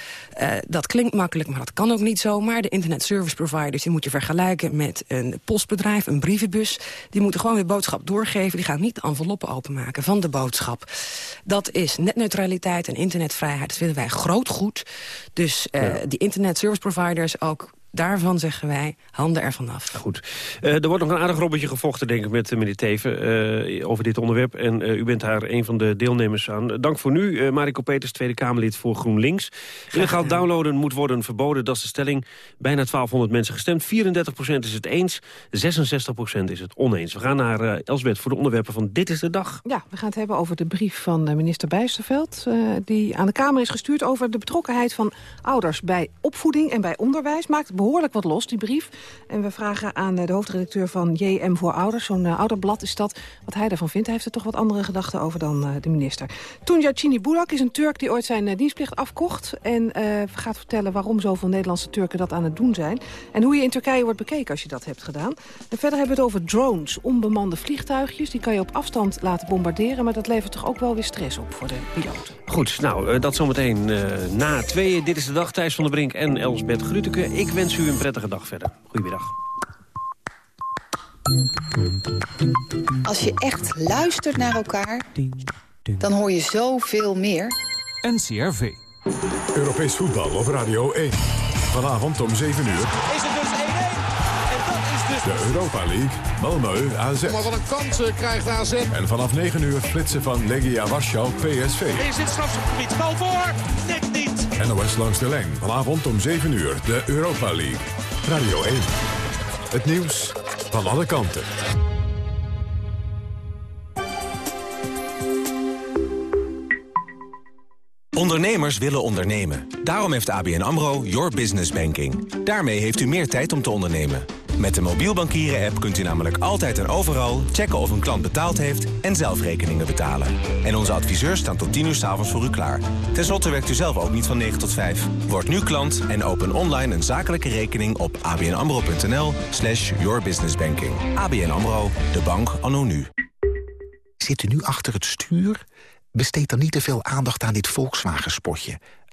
dat klinkt makkelijk, maar dat kan ook niet zomaar. De internet service providers die moet je vergelijken met een postbedrijf, een brievenbus. Die moeten gewoon de boodschap doorgeven. Die gaan niet de enveloppen openmaken van de boodschap. Dat is netneutraliteit en internetvrijheid. Dat vinden wij groot goed. Dus uh, ja. die internet service providers ook Daarvan zeggen wij, handen ervan af. Goed. Uh, er wordt nog een aardig robbertje gevochten, denk ik, met meneer Teven... Uh, over dit onderwerp. En uh, u bent daar een van de deelnemers aan. Dank voor nu, Mariko Peters, Tweede Kamerlid voor GroenLinks. Illegaal downloaden moet worden verboden, dat is de stelling. Bijna 1200 mensen gestemd. 34% is het eens, 66% is het oneens. We gaan naar Elsbeth voor de onderwerpen van Dit is de Dag. Ja, we gaan het hebben over de brief van minister Bijsterveld... die aan de Kamer is gestuurd over de betrokkenheid van ouders... bij opvoeding en bij onderwijs. Maakt behoorlijk wat los, die brief. En we vragen aan de hoofdredacteur van JM voor Ouders, zo'n uh, ouderblad is dat, wat hij daarvan vindt. Hij heeft er toch wat andere gedachten over dan uh, de minister. Tunja Cini Bulak is een Turk die ooit zijn dienstplicht afkocht. En gaat vertellen waarom zoveel Nederlandse Turken dat aan het doen zijn. En hoe je in Turkije wordt bekeken als je dat hebt gedaan. En verder hebben we het over drones, onbemande vliegtuigjes. Die kan je op afstand laten bombarderen, maar dat levert toch ook wel weer stress op voor de piloten. Goed, nou, dat zometeen na tweeën. Dit is de dag, Thijs van der Brink en Elsbeth Gruteke. Ik wens wens u een prettige dag verder. Goedemiddag. Als je echt luistert naar elkaar, dan hoor je zoveel meer. NCRV. Europees voetbal op Radio 1. Vanavond om 7 uur. Is het dus 1-1? En dat is dus... De Europa League, Malmö, AZ. Maar wat een kans krijgt AZ. En vanaf 9 uur flitsen van Legia Warschau, PSV. Is dit strafgebied? Bal voor! NOS langs de lijn. Vanavond om 7 uur. De Europa League. Radio 1. Het nieuws van alle kanten. Ondernemers willen ondernemen. Daarom heeft ABN AMRO Your Business Banking. Daarmee heeft u meer tijd om te ondernemen. Met de mobiel bankieren-app kunt u namelijk altijd en overal checken of een klant betaald heeft en zelf rekeningen betalen. En onze adviseurs staan tot 10 uur s avonds voor u klaar. Ten slotte werkt u zelf ook niet van 9 tot 5. Word nu klant en open online een zakelijke rekening op abnamro.nl slash yourbusinessbanking. ABN AMRO, de bank anno nu. Zit u nu achter het stuur? Besteed dan niet te veel aandacht aan dit Volkswagen-spotje.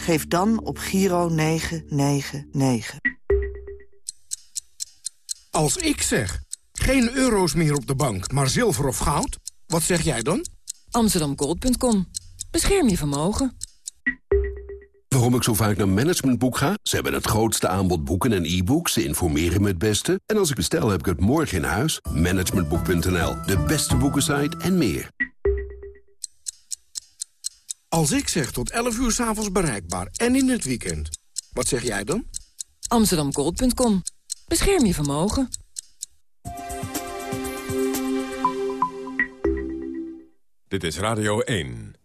Geef dan op Giro 999. Als ik zeg, geen euro's meer op de bank, maar zilver of goud, wat zeg jij dan? Amsterdamgold.com. Bescherm je vermogen. Waarom ik zo vaak naar Managementboek ga? Ze hebben het grootste aanbod boeken en e-books. Ze informeren me het beste. En als ik bestel, heb ik het morgen in huis. Managementboek.nl, de beste boekensite en meer. Als ik zeg tot 11 uur s'avonds bereikbaar en in het weekend, wat zeg jij dan? Amsterdamgold.com. Bescherm je vermogen. Dit is Radio 1.